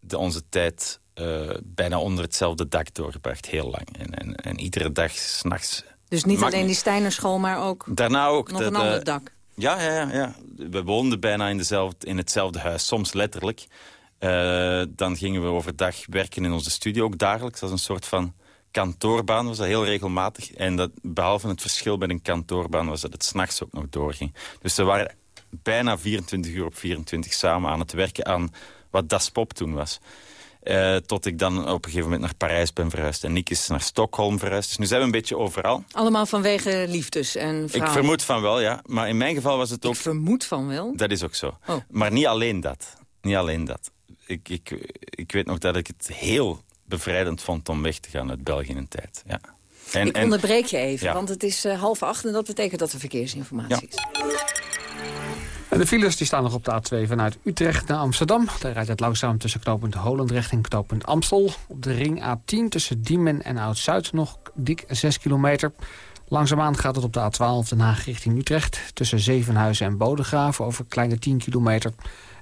de, onze tijd uh, bijna onder hetzelfde dak doorgebracht. Heel lang. En, en, en iedere dag s'nachts... Dus niet alleen die Steinerschool, maar ook Daarna ook nog de, een de, ander dak? Ja, ja, ja, ja. We woonden bijna in, dezelfde, in hetzelfde huis. Soms letterlijk. Uh, dan gingen we overdag werken in onze studio, ook dagelijks. Dat is een soort van kantoorbaan, was dat heel regelmatig. En dat, behalve het verschil bij een kantoorbaan was dat het s'nachts ook nog doorging. Dus ze waren bijna 24 uur op 24 samen aan het werken aan wat Das Pop toen was. Uh, tot ik dan op een gegeven moment naar Parijs ben verhuisd. En Nick is naar Stockholm verhuisd. Dus nu zijn we een beetje overal. Allemaal vanwege liefdes en vrouwen? Ik vermoed van wel, ja. Maar in mijn geval was het ook... Ik vermoed van wel? Dat is ook zo. Oh. Maar niet alleen dat. Niet alleen dat. Ik, ik, ik weet nog dat ik het heel bevrijdend vond om weg te gaan uit België een tijd. Ja. En, ik onderbreek je even, ja. want het is uh, half acht... en dat betekent dat er verkeersinformatie ja. is. De files die staan nog op de A2 vanuit Utrecht naar Amsterdam. Daar rijdt het langzaam tussen knooppunt Holendrecht en knooppunt Amstel. Op de ring A10 tussen Diemen en Oud-Zuid nog dik 6 kilometer. Langzaamaan gaat het op de A12 Den Haag richting Utrecht... tussen Zevenhuizen en Bodegraven over kleine 10 kilometer.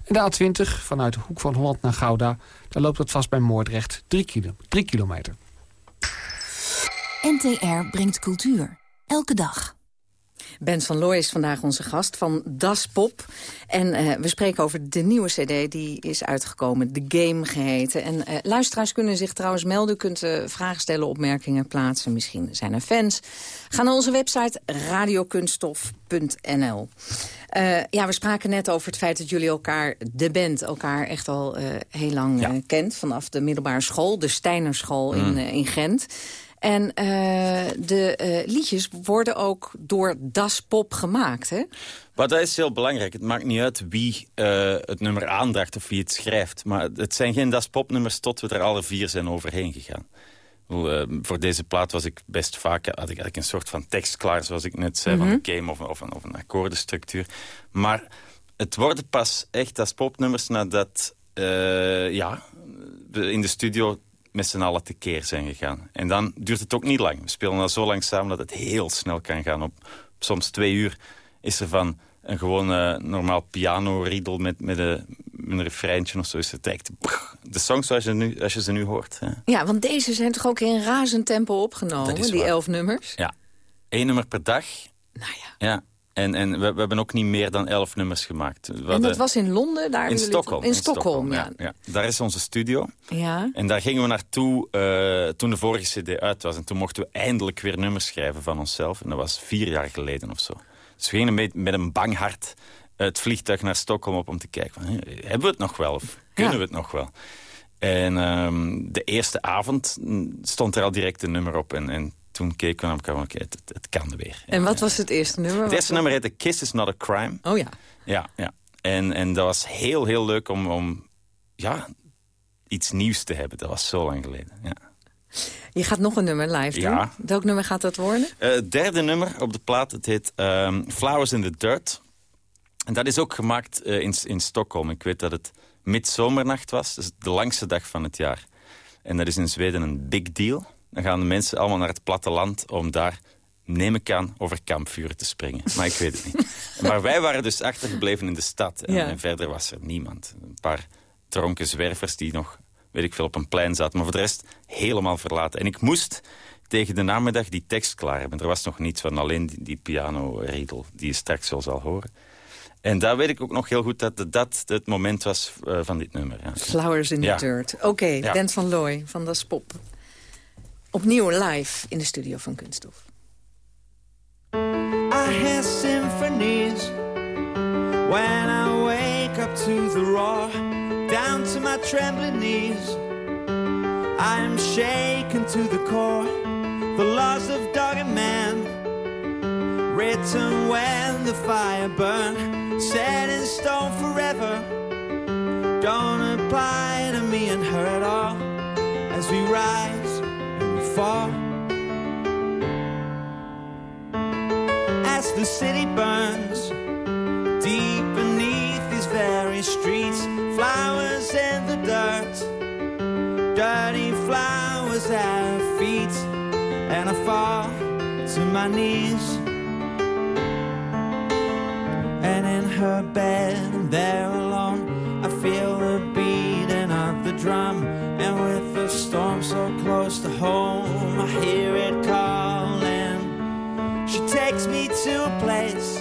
En de A20 vanuit de Hoek van Holland naar Gouda... daar loopt het vast bij Moordrecht 3, kilo, 3 kilometer. NTR brengt cultuur. Elke dag. Bent van Looy is vandaag onze gast van Das Pop. En uh, we spreken over de nieuwe cd die is uitgekomen, The Game geheten. En uh, luisteraars kunnen zich trouwens melden, kunt uh, vragen stellen, opmerkingen plaatsen. Misschien zijn er fans. Ga naar onze website radiokunststof.nl. ja, we spraken net over het feit dat jullie elkaar, de band, elkaar echt al heel lang ja. kent. Vanaf de middelbare school, de Steinerschool mm. in, in Gent. En uh, de uh, liedjes worden ook door Das Pop gemaakt, hè? Maar dat is heel belangrijk. Het maakt niet uit wie uh, het nummer aandraagt of wie het schrijft. Maar het zijn geen Das Pop nummers tot we er alle vier zijn overheen gegaan. voor deze plaat was ik best vaak, had ik, had ik een soort van tekst klaar, zoals ik net zei, mm -hmm. van een game of, of, een, of een akkoordenstructuur. Maar het worden pas echt Das Pop nummers nadat ja, in de studio met z'n allen tekeer zijn gegaan. En dan duurt het ook niet lang. We spelen al zo lang samen dat het heel snel kan gaan. Op, soms twee uur is er van een gewone normaal piano-riedel met, met, een, met een refreintje of zo. Is het echt de songs zoals je, nu, als je ze nu hoort. Ja. ja, want deze zijn toch ook in razend tempo opgenomen, die elf nummers? Ja, Eén nummer per dag. Nou ja. Ja, en, en we, we, hebben ook niet meer dan elf nummers gemaakt. We en dat hadden... was in Londen? Daar in Stockholm. In, in Stockholm, ja. ja. Daar is onze studio. Ja. En daar gingen we naartoe uh, toen de vorige cd uit was. En toen mochten we eindelijk weer nummers schrijven van onszelf. En dat was vier jaar geleden of zo. Dus we gingen met, met een bang hart het vliegtuig naar Stockholm op om te kijken. Van, hebben we het nog wel of kunnen ja. we het nog wel? En um, de eerste avond stond er al direct een nummer op. En, en toen keken we naar elkaar, oké, het, het, kan weer. En wat was het eerste nummer? Het eerste nummer heette Kiss is not a crime. Oh ja. Ja, ja. En, en dat was heel, heel leuk om, om ja, iets nieuws te hebben. Dat was zo lang geleden, ja. Je gaat nog een nummer live doen. Ja. Welk nummer gaat dat worden? Het uh, derde nummer op de plaat, het heet um, Flowers in the Dirt. En dat is ook gemaakt uh, in, in Stockholm. Ik weet dat het midzomernacht was, dus de langste dag van het jaar. En dat is in Zweden een big deal. Dan gaan de mensen allemaal naar het platteland om daar, neem ik aan, over kampvuren te springen. Maar ik weet het niet. *laughs* maar wij waren dus achtergebleven in de stad. En, ja. en, verder was er niemand. Een paar dronken zwervers die nog, weet ik veel, op een plein zaten. Maar voor de rest helemaal verlaten. En ik moest tegen de namiddag die tekst klaar hebben. Er was nog niets van alleen die, die piano-riedel die je straks wel zal horen. En daar weet ik ook nog heel goed dat dat het moment was uh, van dit nummer. Ja. Flowers in ja. the Dirt. Oké, okay. Bent van Looy van Das Pop. Opnieuw live in de studio van Kunststof. I hear symphonies When I wake up to the roar, down to my trembling knees, I am shaken to the core. The laws of dog and man, written when the fire burned, set in stone forever. Don't apply to me and her at all as we rise fall. As the city burns deep beneath these very streets, flowers in the dirt, dirty flowers at her feet, and I fall to my knees. And in her bed, there alone, I feel the beating of the drum. And with storm so close to home, I hear it calling. She takes me to a place.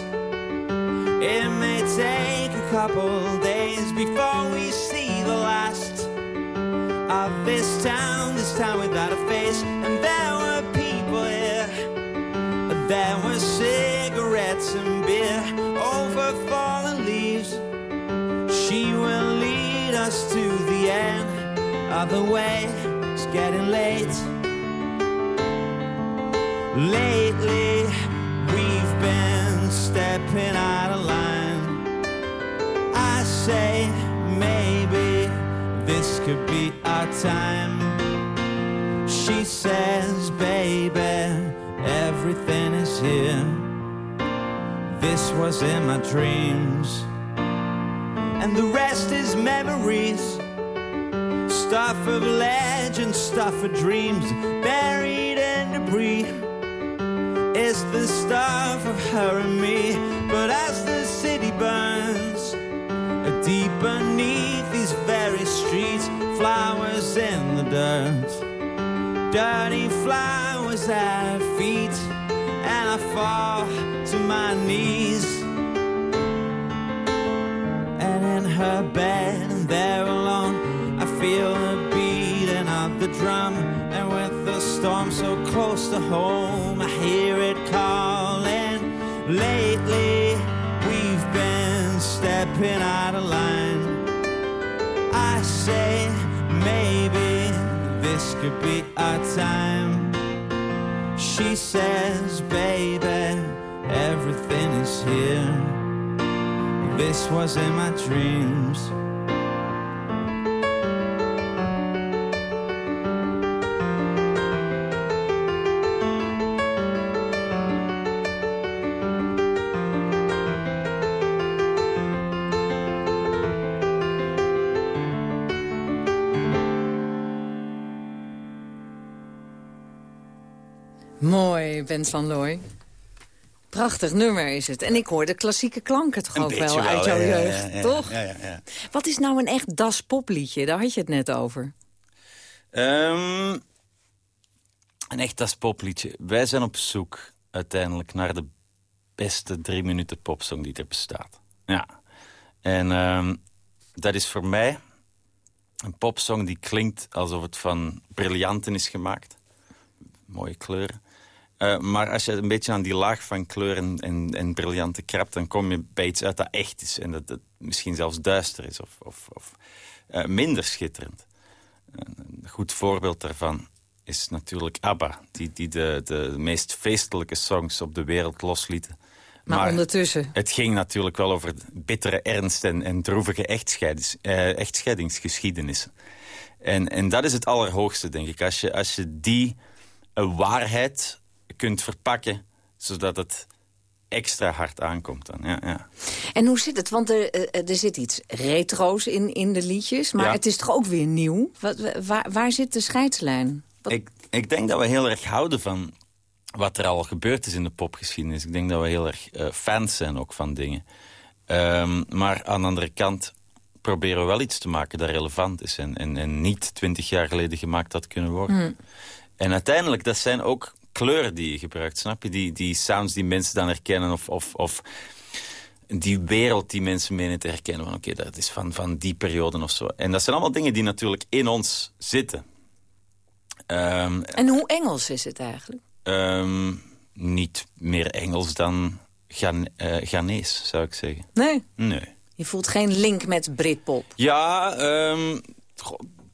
It may take a couple days before we see the last of this town, this town without a face. And there were people here, there were cigarettes and beer over fallen leaves. She will lead us to the end of the way. It's getting late. Lately, we've been stepping out of line. I say, maybe this could be our time. She says, baby, everything is here. This was in my dreams. And the rest is memories. Stuff of legend, stuff of dreams, buried in debris. It's the stuff of her and me. But as the city burns, deep beneath these very streets, flowers in the dirt, dirty flowers at her feet, and I fall to my knees. And in her bed, there drum. And with the storm so close to home, I hear it calling. Lately, we've been stepping out of line. I say, maybe this could be our time. She says, baby, everything is here. This was in my dreams. Mooi, Ben van Looy. Prachtig nummer is het. En ik hoor de klassieke klanken toch Een ook wel uit jouw ja, jeugd, ja, ja, toch? ja, ja, ja. Wat is nou een echt Das Popliedje? Daar had je het net over. Ehm, een echt als popliedje. Wij zijn op zoek uiteindelijk naar de beste drie minuten popsong die er bestaat. Ja. En ehm, dat is voor mij een popsong die klinkt alsof het van briljanten is gemaakt. Mooie kleuren. Eh, maar als je een beetje aan die laag van kleur en, en, en briljanten krabt... dan kom je bij iets uit dat echt is. En dat, dat misschien zelfs duister is of, of, of eh, minder schitterend. Een goed voorbeeld daarvan is natuurlijk ABBA... die, die de, de meest feestelijke songs op de wereld loslieten. Maar, ondertussen... Het ging natuurlijk wel over bittere ernst en, en droevige echtscheidings, eh, echtscheidingsgeschiedenissen. En, en dat is het allerhoogste, denk ik. Als je, als je die waarheid kunt verpakken, zodat het extra hard aankomt. Dan. Ja, ja. En hoe zit het? Want er, eh, er zit iets retro's in, in de liedjes, maar Ja. het is toch ook weer nieuw? Wat, waar, waar zit de scheidslijn? Wat- Ik, ik denk dat we heel erg houden van wat er al gebeurd is in de popgeschiedenis. Ik denk dat we heel erg eh, fans zijn ook van dingen. Ehm, maar aan de andere kant proberen we wel iets te maken dat relevant is... en, en, en niet twintig jaar geleden gemaakt had kunnen worden. Hmm. En uiteindelijk, dat zijn ook kleuren die je gebruikt, snap je? Die, die sounds die mensen dan herkennen of... of, of die wereld die mensen menen te herkennen. Van oké, dat is van, van die periode of zo. En dat zijn allemaal dingen die natuurlijk in ons zitten. Ehm, En hoe Engels is het eigenlijk? Ehm, niet meer Engels dan uh, Ghanese, zou ik zeggen. Nee? Nee. Je voelt geen link met Britpop? Ja, um,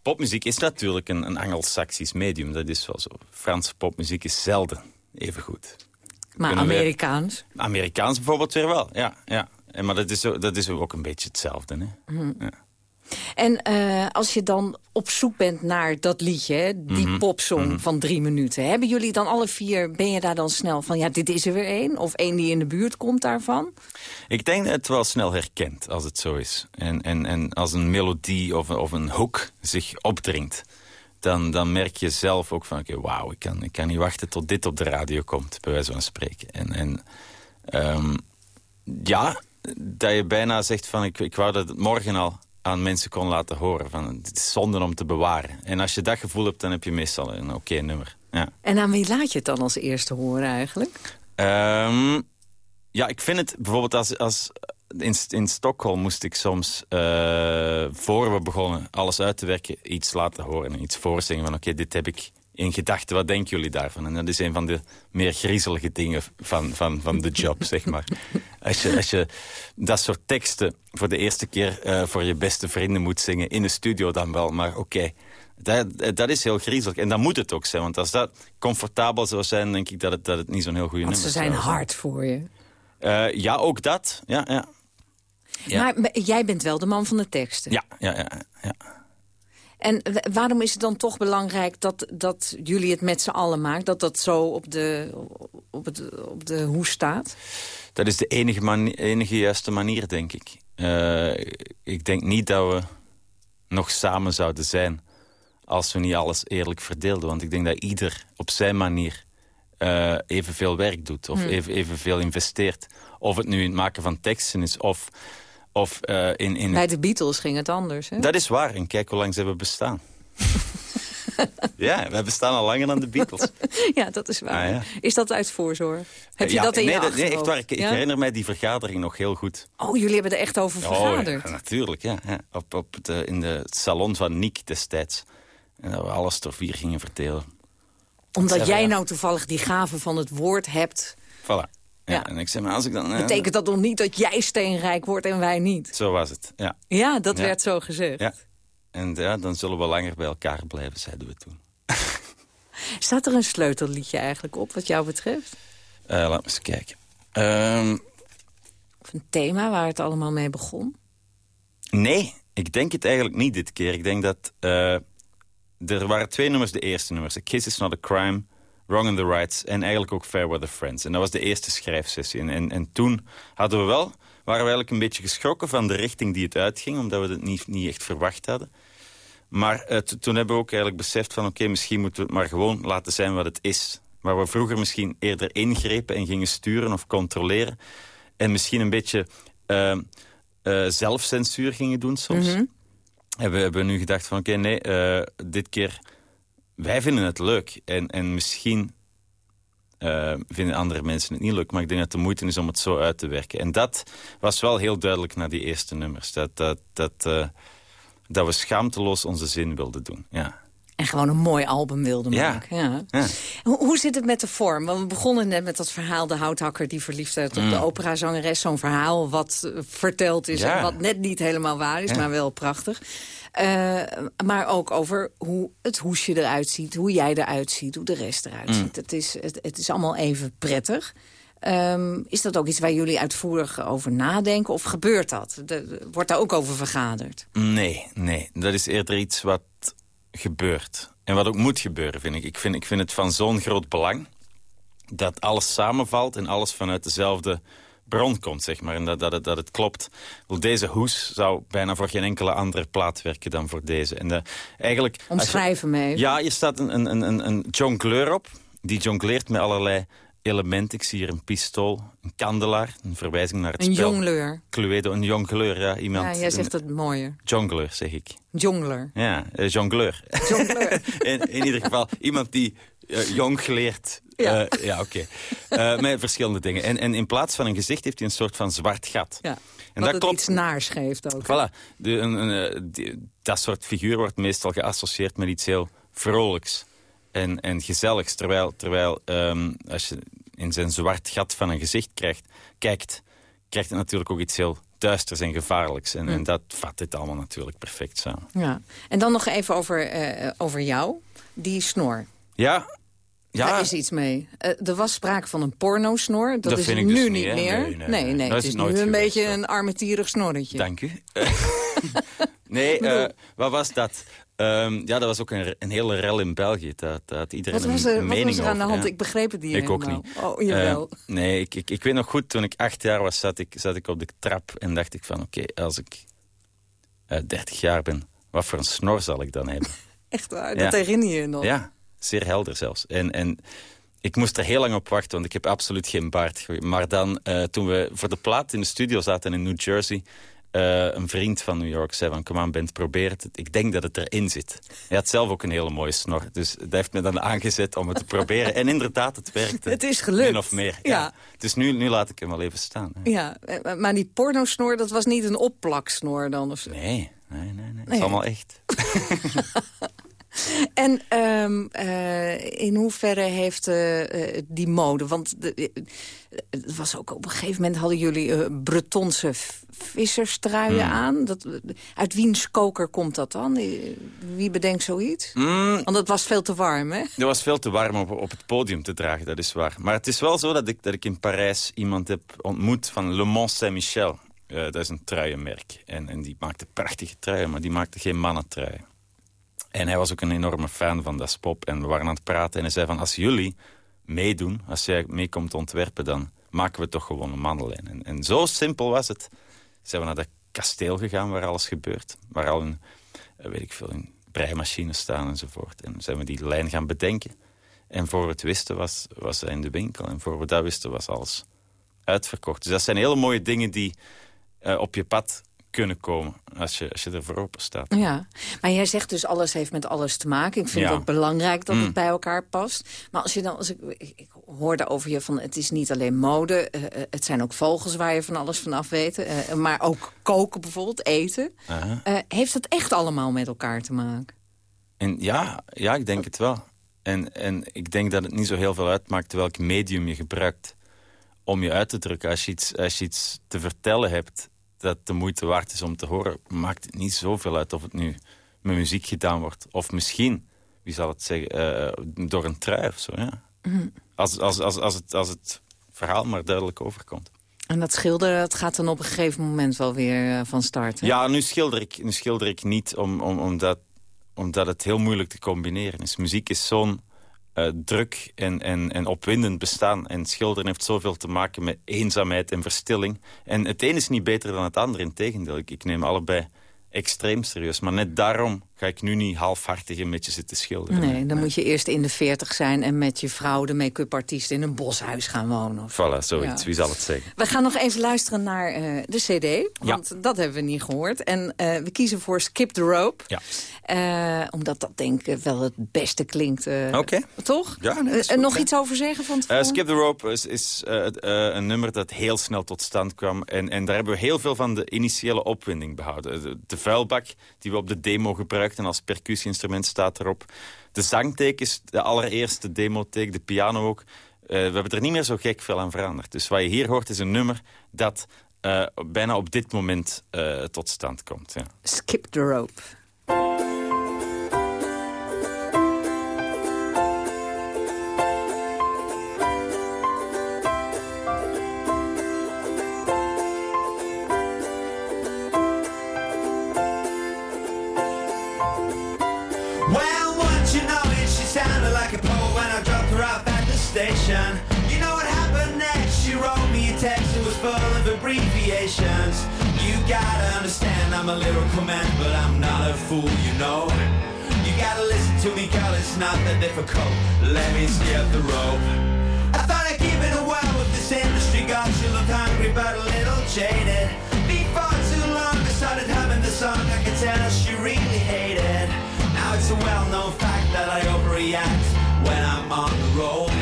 popmuziek is natuurlijk een, een Anglo-Saxisch medium. Dat is wel zo. Franse popmuziek is zelden even goed. Maar Amerikaans? Amerikaans bijvoorbeeld weer wel, ja. ja. En, maar dat is, dat is ook een beetje hetzelfde. Hè? Mhm. Ja. En uh, als je dan op zoek bent naar dat liedje, die mm popsong mhm. van drie minuten... hebben jullie dan alle vier, ben je daar dan snel van... ja, dit is er weer één, of één die in de buurt komt daarvan? Ik denk dat het wel snel herkent als het zo is. En, en, en als een melodie of, of een hook zich opdringt... Dan, dan merk je zelf ook van, oké, wauw, ik kan, ik kan niet wachten tot dit op de radio komt, bij wijze van spreken. En, en um, ja, dat je bijna zegt van, ik, ik wou dat het morgen al aan mensen kon laten horen. Van, het is zonde om te bewaren. En als je dat gevoel hebt, dan heb je meestal een oké nummer. Ja. En aan wie laat je het dan als eerste horen eigenlijk? Um, ja, ik vind het bijvoorbeeld als... als in, in Stockholm moest ik soms, uh, voor we begonnen alles uit te werken... iets laten horen, iets voorzingen van oké, dit heb ik in gedachten. Wat denken jullie daarvan? En dat is een van de meer griezelige dingen van, van, van de job, zeg maar. *laughs* Als je, als je dat soort teksten voor de eerste keer uh, voor je beste vrienden moet zingen... in de studio dan wel, maar oké. Dat, dat is heel griezelig. En dan moet het ook zijn. Want als dat comfortabel zou zijn, denk ik dat het, dat het niet zo'n heel goede nummer is. ze zijn hard voor je. Uh, ja, ook dat. Ja, ja. ja. Maar jij bent wel de man van de teksten. Ja, ja, ja. ja. En waarom is het dan toch belangrijk dat, dat jullie het met z'n allen maken? Dat dat zo op de, op, het, op de hoes staat? Dat is de enige, enige juiste manier, denk ik. Uh, ik denk niet dat we nog samen zouden zijn... als we niet alles eerlijk verdeelden. Want ik denk dat ieder op zijn manier uh, evenveel werk doet. Of hmm. even, evenveel investeert. Of het nu in het maken van teksten is... of of, uh, in, in Bij de Beatles ging het anders, hè? Dat is waar. En kijk hoe lang ze hebben bestaan. *laughs* ja, wij bestaan al langer dan de Beatles. *laughs* ja, dat is waar. Ah, is dat uit voorzorg? Heb je dat in nee, je dat, nee, echt waar. Ik, ik, herinner mij die vergadering nog heel goed. Oh, jullie hebben er echt over vergaderd? Oh, natuurlijk, ja. ja. Op, op de, in de salon van Nick destijds. En dat we alles door vier gingen vertellen. Omdat jij nou toevallig die gave van het woord hebt... Voilà. Ja. En ik zeg, maar als ik dan... Betekent dat nog niet dat jij steenrijk wordt en wij niet? Zo was het, ja. Ja, dat werd zo gezegd. Ja. En ja, dan zullen we langer bij elkaar blijven, zeiden we toen. *laughs* Staat er een sleutelliedje eigenlijk op, wat jou betreft? Uh, laat me eens kijken. Um... Of een thema waar het allemaal mee begon? Nee, ik denk het eigenlijk niet dit keer. Ik denk dat... Uh, er waren twee nummers, de eerste nummers. A Kiss is Not a Crime Wrong in the Rights en eigenlijk ook Fair Weather Friends. En dat was de eerste schrijfsessie. En, en, en toen hadden we wel, waren we eigenlijk een beetje geschrokken van de richting die het uitging, omdat we het niet, niet echt verwacht hadden. Maar uh, toen hebben we ook eigenlijk beseft van oké, misschien moeten we het maar gewoon laten zijn wat het is. Waar we vroeger misschien eerder ingrepen en gingen sturen of controleren. En misschien een beetje uh, uh, zelfcensuur gingen doen soms. Mm -hmm. En we hebben nu gedacht van oké, nee, dit keer wij vinden het leuk. En, en misschien uh, vinden andere mensen het niet leuk. Maar ik denk dat de moeite is om het zo uit te werken. En dat was wel heel duidelijk na die eerste nummers. Dat, dat, dat, uh, dat we schaamteloos onze zin wilden doen. Ja. En gewoon een mooi album wilden maken. Ja. ja. Hoe, hoe, zit het met de vorm? Want we begonnen net met dat verhaal... de houthakker die verliefd werd op mm. de operazangeres. Zo'n verhaal wat verteld is en wat net niet helemaal waar is... maar wel prachtig. Uh, maar ook over hoe het hoesje eruit ziet, hoe jij eruit ziet, hoe de rest eruit mm. ziet. Het is, het, het, is allemaal even prettig. Um, is dat ook iets waar jullie uitvoerig over nadenken? Of gebeurt dat? De, wordt daar ook over vergaderd? Nee, nee. Dat is eerder iets wat gebeurt. En wat ook moet gebeuren, vind ik. Ik vind, ik vind het van zo'n groot belang dat alles samenvalt en alles vanuit dezelfde bron komt, zeg maar. En dat, dat, het, dat het klopt. Deze hoes zou bijna voor geen enkele andere plaat werken dan voor deze. En de, eh, eigenlijk, Omschrijven mee. Ja, je staat een, een, een, een jongleur op. Die jongleert met allerlei elementen. Ik zie hier een pistool, een kandelaar, een verwijzing naar het een spel. Een jongleur. Cluedo, een jongleur, ja. Iemand, ja, jij zegt het mooier. Jongleur, zeg ik. Jongler. Ja, uh, jongleur. Jongleur. *laughs* in, in, ieder geval, iemand die uh, jongleert ja, uh, ja oké. Okay. Uh, met verschillende dingen. En, en in plaats van een gezicht heeft hij een soort van zwart gat. Ja. En dat klopt. iets naars geeft ook. Voilà. De, een, een, eh, die, dat soort figuur wordt meestal geassocieerd met iets heel vrolijks en, en gezelligs. Terwijl, terwijl um, als je in zijn zwart gat van een gezicht krijgt, kijkt... krijgt het natuurlijk ook iets heel duisters en gevaarlijks. En, en dat vat dit allemaal natuurlijk perfect samen. Ja. En dan nog even over, eh, over jou, die snor. Ja, ja. Daar is iets mee. Uh, er was sprake van een pornosnor. Dat, dat is nu dus niet, meer. Nee, nee, nee, nee het is, nu een beetje een armetierig snorretje. Dank u. *laughs* nee, uh, wat was dat? Um, ja, dat was ook een, een hele rel in België. Dat, dat iedereen wat was er, wat was er aan de hand? Ik begreep het niet Ik ook niet. Oh, jawel. Uh, nee, ik, ik, ik weet nog goed, toen ik acht jaar was, zat ik, zat ik op de trap en dacht ik van... oké, okay, als ik uh, 30 jaar ben, wat voor een snor zal ik dan hebben? *laughs* Echt waar? Dat herinner je je nog? Ja, zeer helder zelfs. En, en ik moest er heel lang op wachten, want ik heb absoluut geen baard. Maar dan, uh, toen we voor de plaat in de studio zaten in New Jersey... Uh, een vriend van New York zei van, kom aan Bent, probeer het. Ik denk dat het erin zit. Hij had zelf ook een hele mooie snor. Dus dat heeft me dan aangezet om het te proberen. En inderdaad, het werkte. *laughs* Het is gelukt. Min of meer. Ja. ja. Dus nu, nu laat ik hem wel even staan. Hè. Ja, eh, maar die pornosnor, dat was niet een opplaksnor dan? Of zo? Nee, nee, nee. nee. Het is allemaal echt. *laughs* *laughs* En um, uh, in hoeverre heeft uh, die mode... Want het was ook op een gegeven moment hadden jullie Bretonse visserstruien mm. aan. Dat, uit wiens koker komt dat dan? Wie bedenkt zoiets? Mm. Want het was veel te warm, hè? Het was veel te warm op, op het podium te dragen, dat is waar. Maar het is wel zo dat ik, dat ik in Parijs iemand heb ontmoet van Le Mont Saint-Michel. dat is een truienmerk. En, en die maakte prachtige truien, maar die maakte geen mannentruien. En hij was ook een enorme fan van Das Pop. En we waren aan het praten en hij zei van... als jullie meedoen, als jij meekomt ontwerpen... dan maken we toch gewoon een mannenlijn. En, en zo simpel was het. Zijn we naar dat kasteel gegaan waar alles gebeurt. Waar al een, eh, weet ik veel, een breimachines staan enzovoort. En zijn we die lijn gaan bedenken. En voor we het wisten was, was hij in de winkel. En voor we dat wisten was alles uitverkocht. Dus dat zijn hele mooie dingen die uh, op je pad kunnen komen als je, als je er voor open staat. Ja, maar jij zegt dus alles heeft met alles te maken. Ik vind het ook belangrijk dat het mm. bij elkaar past. Maar als je dan, als ik, ik hoorde over je van het is niet alleen mode. Uh, het zijn ook vogels waar je van alles van af weet. Uh, maar ook koken bijvoorbeeld, eten. -huh. heeft het echt allemaal met elkaar te maken? En ja, ja, ik denk het wel. En, en ik denk dat het niet zo heel veel uitmaakt welk medium je gebruikt om je uit te drukken. Als je iets, als je iets te vertellen hebt dat de moeite waard is om te horen... maakt het niet zoveel uit of het nu met muziek gedaan wordt. Of misschien, wie zal het zeggen, uh, door een trui of zo. Ja. Mhm. Als, als, als, als, het, als het verhaal maar duidelijk overkomt. En dat schilderen dat gaat dan op een gegeven moment wel weer uh, van start, hè? Ja, nu schilder ik, nu schilder ik niet om, om, omdat, omdat het heel moeilijk te combineren is. Muziek is zo'n uh, druk en, en, en opwindend bestaan. En schilderen heeft zoveel te maken met eenzaamheid en verstilling. En het een is niet beter dan het ander, in tegendeel. Ik neem allebei extreem serieus. Maar net daarom ga ik nu niet halfhartig een beetje zitten schilderen. Nee, dan moet je eerst in de veertig zijn... en met je vrouw, de make-up artiest, in een boshuis gaan wonen. Voilà, zoiets. Wie zal het zeggen? We gaan nog even luisteren naar uh, de cd. Want dat hebben we niet gehoord. En uh, we kiezen voor Skip the Rope. Ja. Uh, omdat dat denk ik wel het beste klinkt. Oké. Toch? Ja, nee, nog iets over zeggen van tevoren? Skip the Rope is, is een nummer dat heel snel tot stand kwam. En, en daar hebben we heel veel van de initiële opwinding behouden. De, de vuilbak die we op de demo gebruikten als percussieinstrument staat erop. De zangtekens, de allereerste demo-take, de piano ook. Uh, we hebben er niet meer zo gek veel aan veranderd. Dus wat je hier hoort is een nummer dat uh, bijna op dit moment uh, tot stand komt. Ja. Skip the rope. You gotta understand I'm a lyrical man, but I'm not a fool, you know. You gotta listen to me, girl, it's not that difficult. Let me skip the rope. I thought I'd give it a while with this industry, Got you look hungry but a little jaded. Before too long, I started humming the song, I could tell she really hated. Now it's a well-known fact that I overreact when I'm on the road.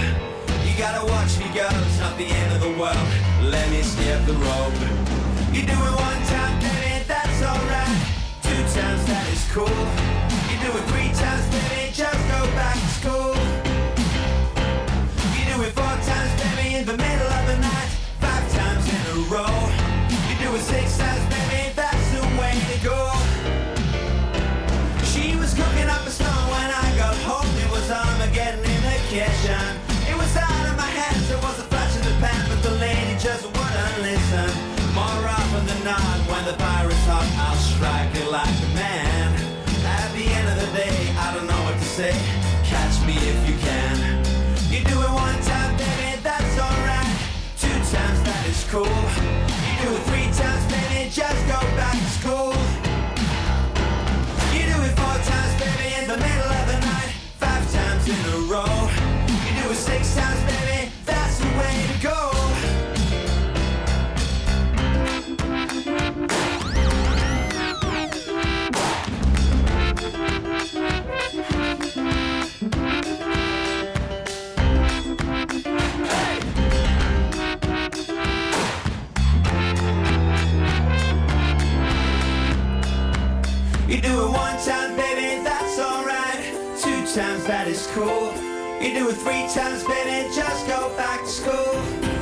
You gotta watch me, girl, it's not the end of the world. Let me skip the rope. You do it one time, baby, that's alright. Two times, that is cool. You do it three times, baby, just go back to school. Times, that is cool. You do it three times, baby, just go back to school.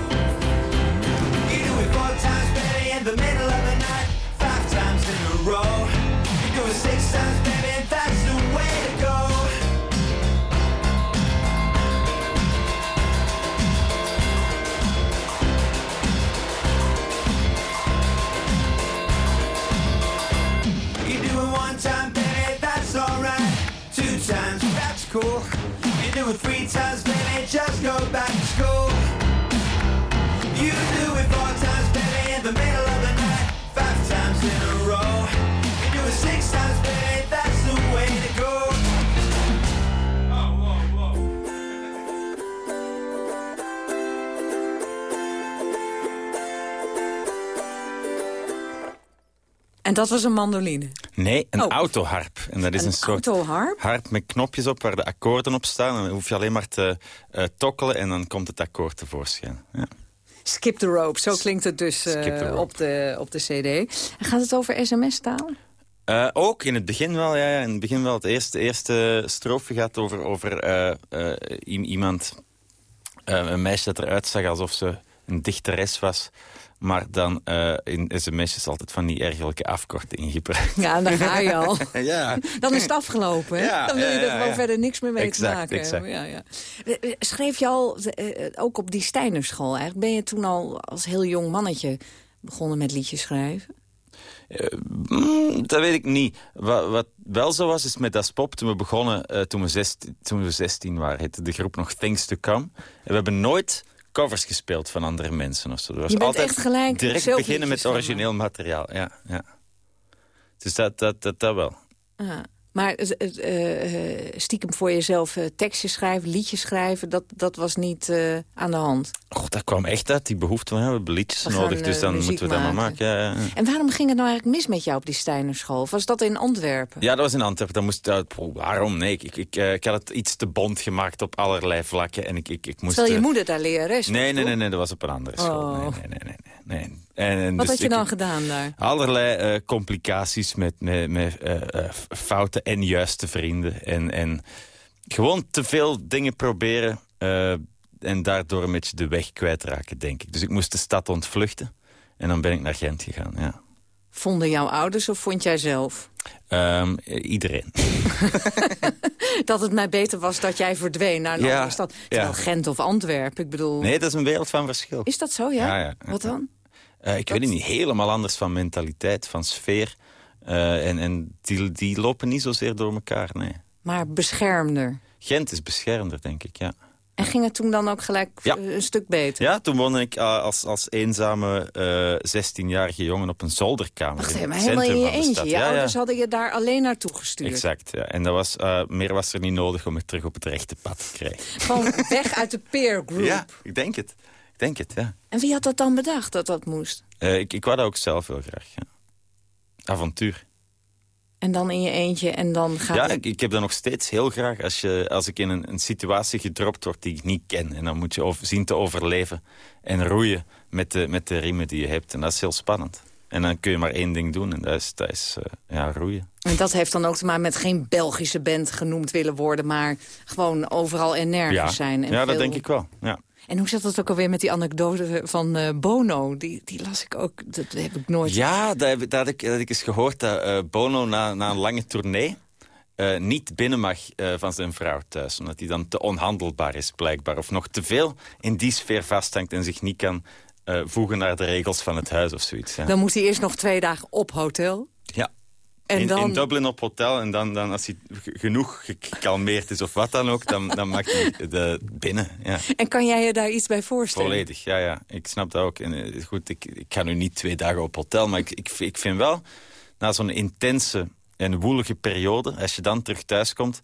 Dat was een mandoline. Nee, een Oh. autoharp. En dat is een, Een soort autoharp? harp met knopjes op waar de akkoorden op staan. En dan hoef je alleen maar te eh, tokkelen en dan komt het akkoord tevoorschijn. Ja. Skip the rope, zo klinkt het dus eh, op, de, op de cd. En gaat het over sms-taal? Eh, ook in het begin wel, ja. ja. In het begin wel. Het eerste, eerste strofe gaat over, over iemand, een meisje dat eruit zag alsof ze een dichteres was. Maar dan eh, in sms'jes altijd van die ergerlijke afkortingen gebruikt. Ja, daar ga je al. *laughs* ja. Dan is het afgelopen. hè? Ja, dan wil je er gewoon verder niks meer mee Exact, te maken exact. Ja, ja. Eh, eh, Schreef je al, ook op die Steinerschool eigenlijk... ben je toen al als heel jong mannetje begonnen met liedjes schrijven? Mm, dat weet ik niet. Wat, wat wel zo was, is met Das Pop, toen we begonnen, toen, we 16, toen we 16 waren, heette de groep nog Things to Come. En we hebben nooit covers gespeeld van andere mensen of zo. Dat was Je bent altijd echt gelijk direct beginnen met origineel materiaal. Ja, ja. Dus dat, dat, dat, dat wel. Ah, maar eh, eh, stiekem voor jezelf eh, tekstjes schrijven, liedjes schrijven... dat, dat was niet aan de hand. God, dat kwam echt uit, die behoefte we hebben liedjes We gaan, nodig, dus dan moeten we dat maar maken. Ja, ja. En waarom ging het nou eigenlijk mis met jou op die Steinerschool? Was dat in Antwerpen? Ja, dat was in Antwerpen. Dan moest, uh, waarom? Nee, ik, ik, ik, had het iets te bond gemaakt op allerlei vlakken. En ik, ik, ik moest, Terwijl je moeder daar lerares Nee, nee, nee, nee, dat was op een andere school. Oh. Nee, nee, nee, nee. nee, nee. En, Wat dus had je ik- dan gedaan daar? Allerlei eh, complicaties met, met, met eh, foute en juiste vrienden. En, en gewoon te veel dingen proberen. en daardoor een beetje de weg kwijtraken, denk ik. Dus ik moest de stad ontvluchten. En dan ben ik naar Gent gegaan, ja. Vonden jouw ouders of vond jij zelf? Ehm, eh, iedereen. *laughs* dat het mij beter was dat jij verdween naar een Ja, andere stad. Terwijl ja. Gent of Antwerpen, ik bedoel... Nee, dat is een wereld van verschil. Is dat zo, ja. Wat dan? Eh, ik weet het niet, helemaal anders van mentaliteit, van sfeer. Eh, en en die, die lopen niet zozeer door elkaar, nee. Maar beschermder. Gent is beschermder, denk ik, ja. En ging het toen dan ook gelijk Ja. eh, een stuk beter? Ja, toen woonde ik als, als eenzame eh 16-jarige jongen op een zolderkamer. Wacht even, het helemaal in je eentje. Je Ja, ja. ouders hadden je daar alleen naartoe gestuurd. Exact, ja. En dat was, meer was er niet nodig om me terug op het rechte pad te krijgen. Gewoon weg uit de peer group. *laughs* Ja, ik denk het. Ik denk het, ja. En wie had dat dan bedacht, dat dat moest? Eh, ik, ik wou dat ook zelf heel graag, ja. Avontuur. En dan in je eentje en dan gaat Ja, ik, ik heb dat nog steeds heel graag als, je, als ik in een, een situatie gedropt word die ik niet ken. En dan moet je over, zien te overleven en roeien met de, met de riemen die je hebt. En dat is heel spannend. En dan kun je maar één ding doen en dat is, dat is eh, ja, roeien. En dat heeft dan ook te maken met geen Belgische band genoemd willen worden... maar gewoon overal en nergens Ja, zijn. En ja dat denk ik wel. Ja. En hoe zat het ook alweer met die anekdote van eh, Bono? Die, die las ik ook, dat heb ik nooit... Ja, dat, heb, ik- dat, ik, dat ik eens gehoord dat eh, Bono na, na een lange tournee... eh, niet binnen mag van zijn vrouw thuis. Omdat hij dan te onhandelbaar is, blijkbaar. Of nog te veel in die sfeer vasthangt... en zich niet kan voegen naar de regels van het huis of zoiets. Ja. Dan moet hij eerst nog twee dagen op hotel. ja. En in, dan... in Dublin op hotel. En dan, dan als hij genoeg gekalmeerd is of wat dan ook... dan, dan mag hij de, binnen. Ja. En kan jij je daar iets bij voorstellen? Volledig, ja, ja. Ik snap dat ook. En, eh, goed, ik, ik ga nu niet twee dagen op hotel. Maar ik, ik, ik vind wel, na zo'n intense en woelige periode... als je dan terug thuis komt,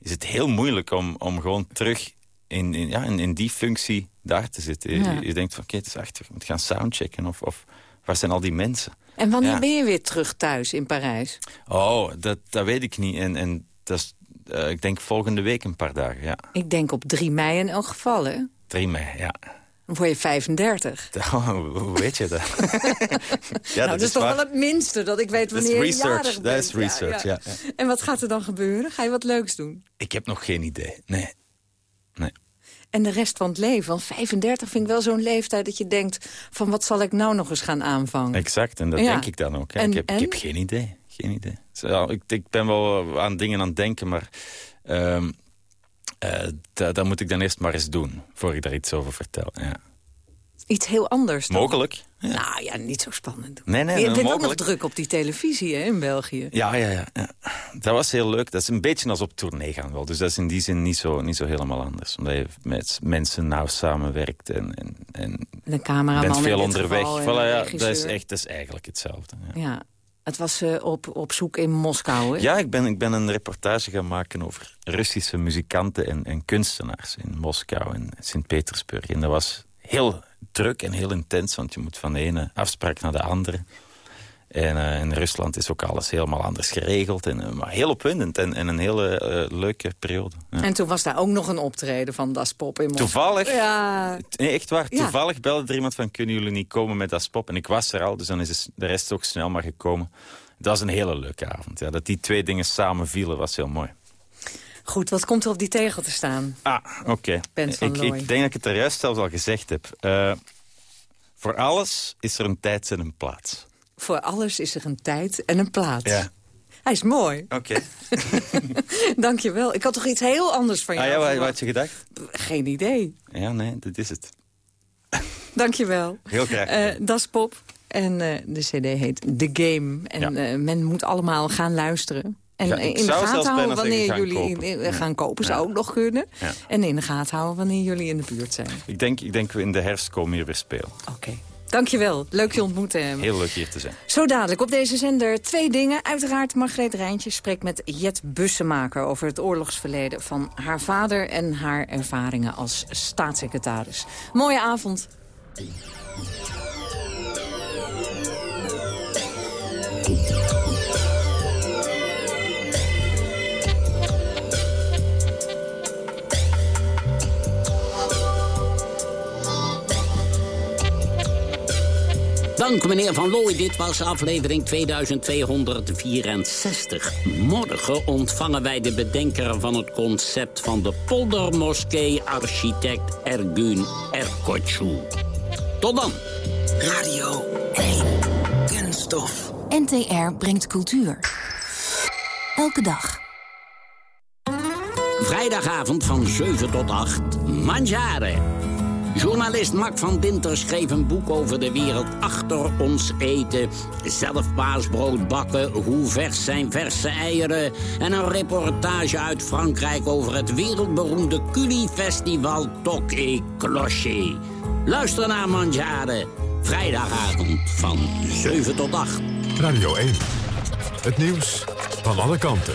is het heel moeilijk om, om gewoon terug... In, in, ja, in, in die functie daar te zitten. Ja. Je, je denkt van, oké, het is achter. Ik moet gaan soundchecken. Of, of waar zijn al die mensen? En wanneer Ja. ben je weer terug thuis in Parijs? Oh, dat, dat weet ik niet. En, en dat is, eh, ik denk volgende week een paar dagen, ja. Ik denk op 3 mei in elk geval, hè? 3 mei, ja. Dan word je 35. *laughs* Oh, hoe weet je dat? *laughs* ja, nou, dat is, toch waar. wel het minste, dat ik weet Dat wanneer je jarig dat bent. is research, ja, ja. En wat gaat er dan gebeuren? Ga je wat leuks doen? Ik heb nog geen idee, nee. nee. En de rest van het leven? Want 35 vind ik wel zo'n leeftijd dat je denkt... van wat zal ik nou nog eens gaan aanvangen? Exact, en dat Ja. denk ik dan ook. En- ik, heb, en? ik heb geen idee. Geen idee. Zo, ik, ik ben wel aan dingen aan het denken, maar... eh, dat, dat moet ik dan eerst maar eens doen, voor ik daar iets over vertel. Ja. Iets heel anders, toch? Mogelijk. Nou ja, niet zo spannend doen. Nee, nee, je bent ook nog druk op die televisie hè, in België. Ja, ja, ja, ja. Dat was heel leuk. Dat is een beetje als op tournee gaan wel. Dus dat is in die zin niet zo, niet zo helemaal anders. Omdat je met mensen nauw samenwerkt en, en, en De cameraman bent veel onderweg. Voilà, ja, dat, is echt, dat is eigenlijk hetzelfde. Ja, Ja, het was eh, op, op zoek in Moskou, hè? ja ik, ben, ik ben een reportage gaan maken over Russische muzikanten en, en kunstenaars in Moskou en Sint-Petersburg. En dat was heel druk en heel intens, want je moet van de ene afspraak naar de andere. En eh, in Rusland is ook alles helemaal anders geregeld. En, eh, maar heel opwindend en, en een hele eh, leuke periode. Ja. En toen was daar ook nog een optreden van Das Pop in Moskou. Toevallig, Ja, nee, echt waar, Ja. toevallig belde er iemand van... kunnen jullie niet komen met dat pop? En ik was er al, dus dan is de rest ook snel maar gekomen. Dat was een hele leuke avond. Ja. Dat die twee dingen samen vielen was heel mooi. Goed, wat komt er op die tegel te staan? Ah, oké. Ik, ik denk dat ik het er juist zelfs al gezegd heb. Eh, voor alles is er een tijd en een plaats. Voor alles is er een tijd en een plaats. Ja. Hij is mooi. Oké. *laughs* Dank je wel. Ik had toch iets heel anders van Ah jou ja, wat, had je gedacht? Geen idee. Ja, nee, dat is het. Dank je wel. Heel graag. Eh Das Pop. En eh, de cd heet The Game. En Ja. men moet allemaal gaan luisteren. En Ja, in de gaten houden wanneer gaan jullie kopen. gaan kopen. Zou ook nog kunnen. En in de gaten houden wanneer jullie in de buurt zijn. Ik denk, ik denk we in de herfst komen hier weer spelen. Oké. Dank je wel. Leuk je ontmoet te hebben. Heel leuk hier te zijn. Zo dadelijk op deze zender twee dingen. Uiteraard Margreet Rijntje spreekt met Jet Bussemaker... over het oorlogsverleden van haar vader... en haar ervaringen als staatssecretaris. Mooie avond. Dank meneer Van Looy, dit was aflevering 2264. Morgen ontvangen wij de bedenker van het concept van de poldermoskee, architect Ergun Erkoçu. Tot dan. Radio 1. Kunststof. NTR brengt cultuur. Elke dag. Vrijdagavond van 7 tot 8, Mangiare. Journalist Mark van Dinter schreef een boek over de wereld achter ons eten. Zelf paasbrood bakken, hoe vers zijn verse eieren... en een reportage uit Frankrijk over het wereldberoemde Culifestival et Clocher. Luister naar Mangiare. Vrijdagavond van 7 tot 8. Radio 1. Het nieuws van alle kanten.